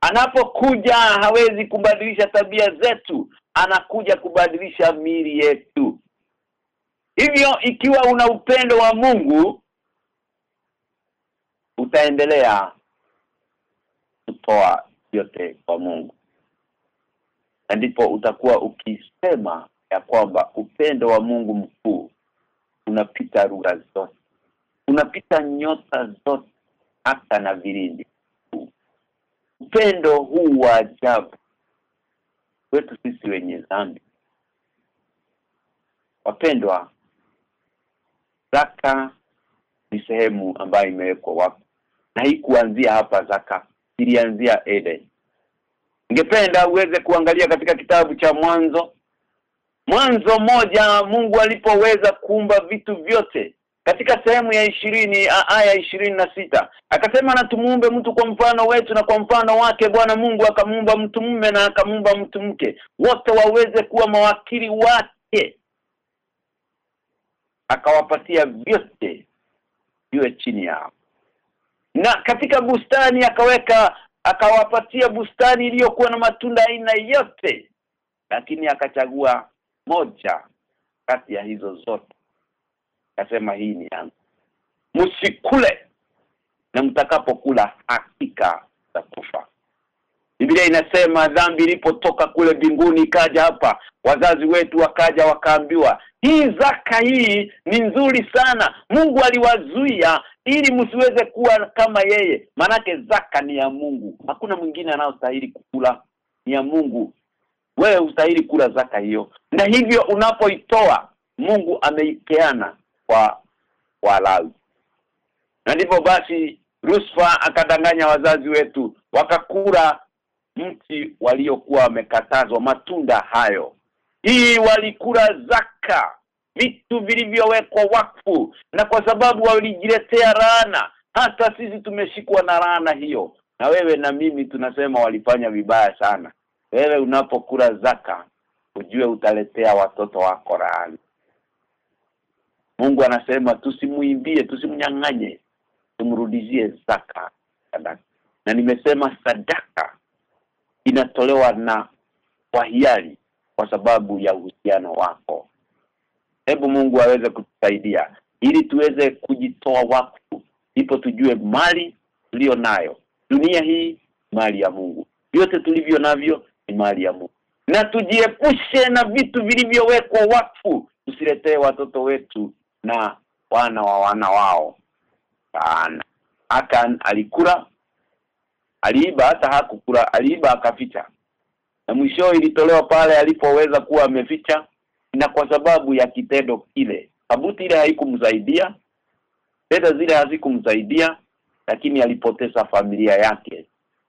Speaker 3: Anapokuja hawezi kubadilisha tabia zetu anakuja kubadilisha miili yetu. Hivyo ikiwa una upendo wa Mungu utaendelea kutoa yote kwa Mungu. Na ndipo utakuwa ukisema ya kwamba upendo wa Mungu mkuu unapita lugha zote. Unapita nyota zote hata na vilindi. Upendo huu wa ajabu wetu sisi wenye dhambi. Wapendwa zaka ni sehemu ambayo imewekwa wapi? Na hii kuanzia hapa zaka ilianzia Eden. Ningependa uweze kuangalia katika kitabu cha mwanzo. Mwanzo moja Mungu alipoweza kuumba vitu vyote. Katika sehemu ya ishirini aya ishirini na sita akasema na tumuumbe mtu kwa mfano wetu na kwa mfano wake. Bwana Mungu akamuumba mtu mume na akamuumba mtu mke. Wote waweze kuwa mawakili wake. Akawapatia vyote viwe chini yao na katika bustani akaweka akawapatia bustani iliyokuwa na matunda aina yote. Lakini akachagua moja kati ya hizo zote. Akasema hii ni yangu. Msikule na mtakapokula hakika takufa Biblia inasema dhambi ilipotoka kule mbinguni ikaja hapa wazazi wetu wakaja wakaambiwa hii zaka hii ni nzuri sana. Mungu aliwazuia ili msiweze kuwa kama yeye. Manake zaka ni ya Mungu. Hakuna mwingine anayostahili kula ni ya Mungu. Wewe ustahili kula zaka hiyo. Na hivyo unapoitoa Mungu ameipeana kwa Walawi. Na ndipo basi Rusfa akadanganya wazazi wetu wakakula mti waliokuwa wamekatazwa matunda hayo. Hii walikula zaka vitu vilivyowekwa wakfu na kwa sababu walijiletea laana hata sisi tumeshikwa na laana hiyo. Na wewe na mimi tunasema walifanya vibaya sana. Wewe unapokula zaka ujue utaletea watoto wako laana. Mungu anasema tusimuimbie tusimnyang'anye tumrudizie zaka. Na nimesema sadaka inatolewa na kwa hiari kwa sababu ya uhusiano wako. Hebu Mungu aweze kutusaidia ili tuweze kujitoa wakfu ipo tujue mali tuliyo nayo. Dunia hii mali ya Mungu. Yote tulivyo navyo ni mali ya Mungu. Na tujiepushe na vitu vilivyowekwa wakfu. Tusiletee watoto wetu na wana wa wana wao. Sana Akan alikula aliiba hata hakukula aliiba akaficha. Na mwisho ilitolewa pale alipoweza kuwa ameficha na kwa sababu ya kitendo kile. Kabuti ile haikumsaidia fedha zile hazikumsaidia lakini alipoteza familia yake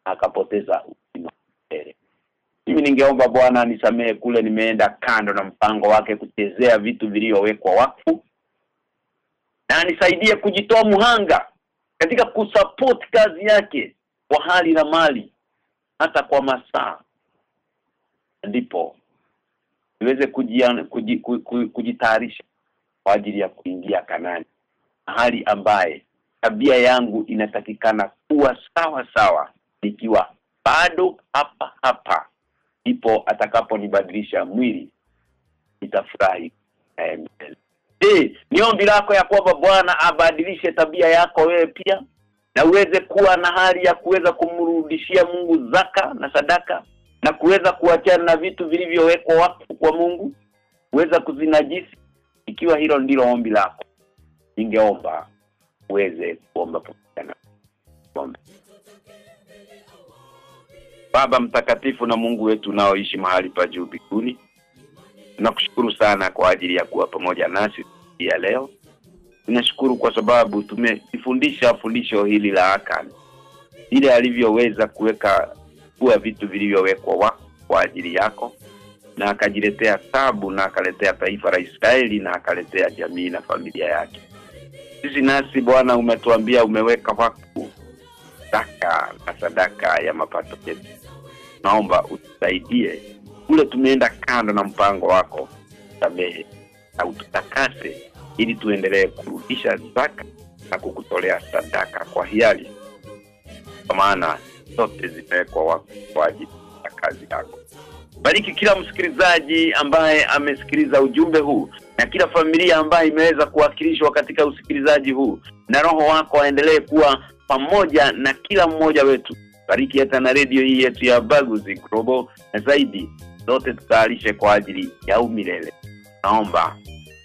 Speaker 3: akapoteza uzima mimi ningeomba Bwana nisamehe kule nimeenda kando na mpango wake kuchezea vitu vilivyowekwa wakfu na nisaidie kujitoa muhanga katika kusupport kazi yake kwa hali na mali hata kwa masaa. Ndipo niweze kujitayarisha kwa ajili ya kuingia Kanani. Hali ambaye tabia yangu inatakikana kuwa sawa sawa ikiwa bado hapa hapa. Ndipo atakaponibadilisha mwili nitafurahi eh niombi Je, ni lako ya kwamba Bwana abadilishe tabia yako wewe pia na uweze kuwa na hali ya kuweza kumrudishia Mungu zaka na sadaka na kuweza kuachana na vitu vilivyowekwa wakfu kwa Mungu uweza kuzinajisi ikiwa hilo ndilo ombi lako ningeomba uweze kuomba pamoja na Baba mtakatifu na Mungu wetu unaoishi mahali pa juu mbinguni Tunakushukuru sana kwa ajili ya kuwa pamoja nasi ya leo. Tunashukuru kwa sababu tumejifundisha fundisho hili la Akan. Ile alivyoweza kuweka kuwa vitu vilivyowekwa wa kwa ajili yako na akajiletea sabu na akaletea taifa la Israeli na akaletea jamii na familia yake. Sisi nasi Bwana umetuambia umeweka wakfu sadaka na sadaka ya mapato yetu. Naomba utusaidie kule tumeenda kando na mpango wako samehe na ututakase ili tuendelee kurudisha zaka na kukutolea sadaka kwa hiari. Kwa maana zote zimewekwa wakfu kwa ajili ya kazi yako. Bariki kila msikilizaji ambaye amesikiliza ujumbe huu na kila familia ambaye imeweza kuwakilishwa katika usikilizaji huu. Na roho wako aendelee kuwa pamoja na kila mmoja wetu. Bariki hata na redio hii yetu ya Baguzi Global na zaidi zote tutaalishe kwa ajili ya umilele. Naomba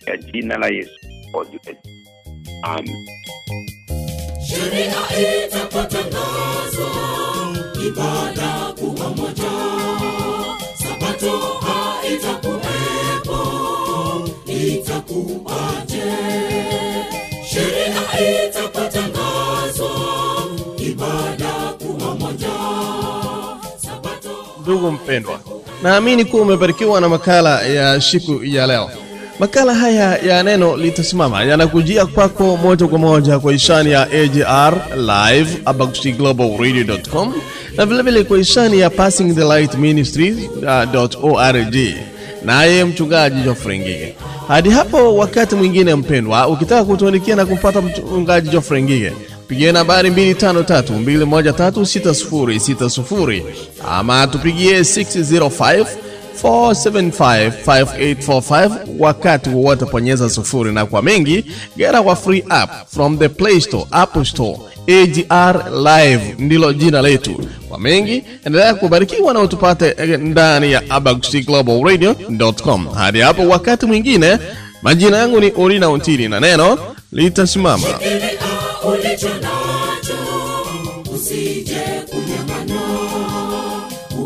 Speaker 3: ya jina la Yesu ojue amen
Speaker 2: sheria itapotangazwa ibada kuwa moja. Sabato haitakuwepo itakuwaje? Sheria itapotangazwa ibada kuwa moja. Sabato
Speaker 1: Ndugu mpendwa, naamini kuwa umebarikiwa na makala ya siku ya leo. Makala haya ya neno litasimama yanakujia kwako moja kwa moja kwa ishani ya AGR live abagushiglobalradio.com na vilevile kwa ishani ya Passing the Light Ministries.org naye mchungaji Geoffrey Ngige. Hadi hapo wakati mwingine mpendwa, ukitaka kutuandikia na kumpata mchungaji Geoffrey Ngige pigie nambari 253 213 6060 ama tupigie 605 4755845 wakati wowote ponyeza sufuri. Na kwa mengi gera kwa free app from the play store apple store agr live ndilo jina letu. Kwa mengi endelea kubarikiwa na utupate ndani ya abagustiglobalradio.com hadi hapo wakati mwingine majina yangu ni orina untini na neno litasimama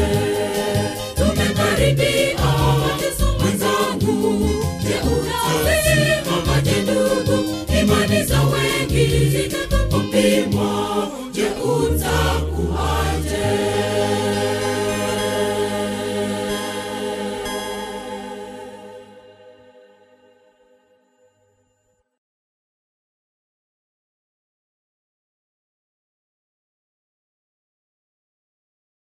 Speaker 2: wote. Tumekaribia mwenzangu jeurafiki kwa majendugu imani za wengi zitakapopimwa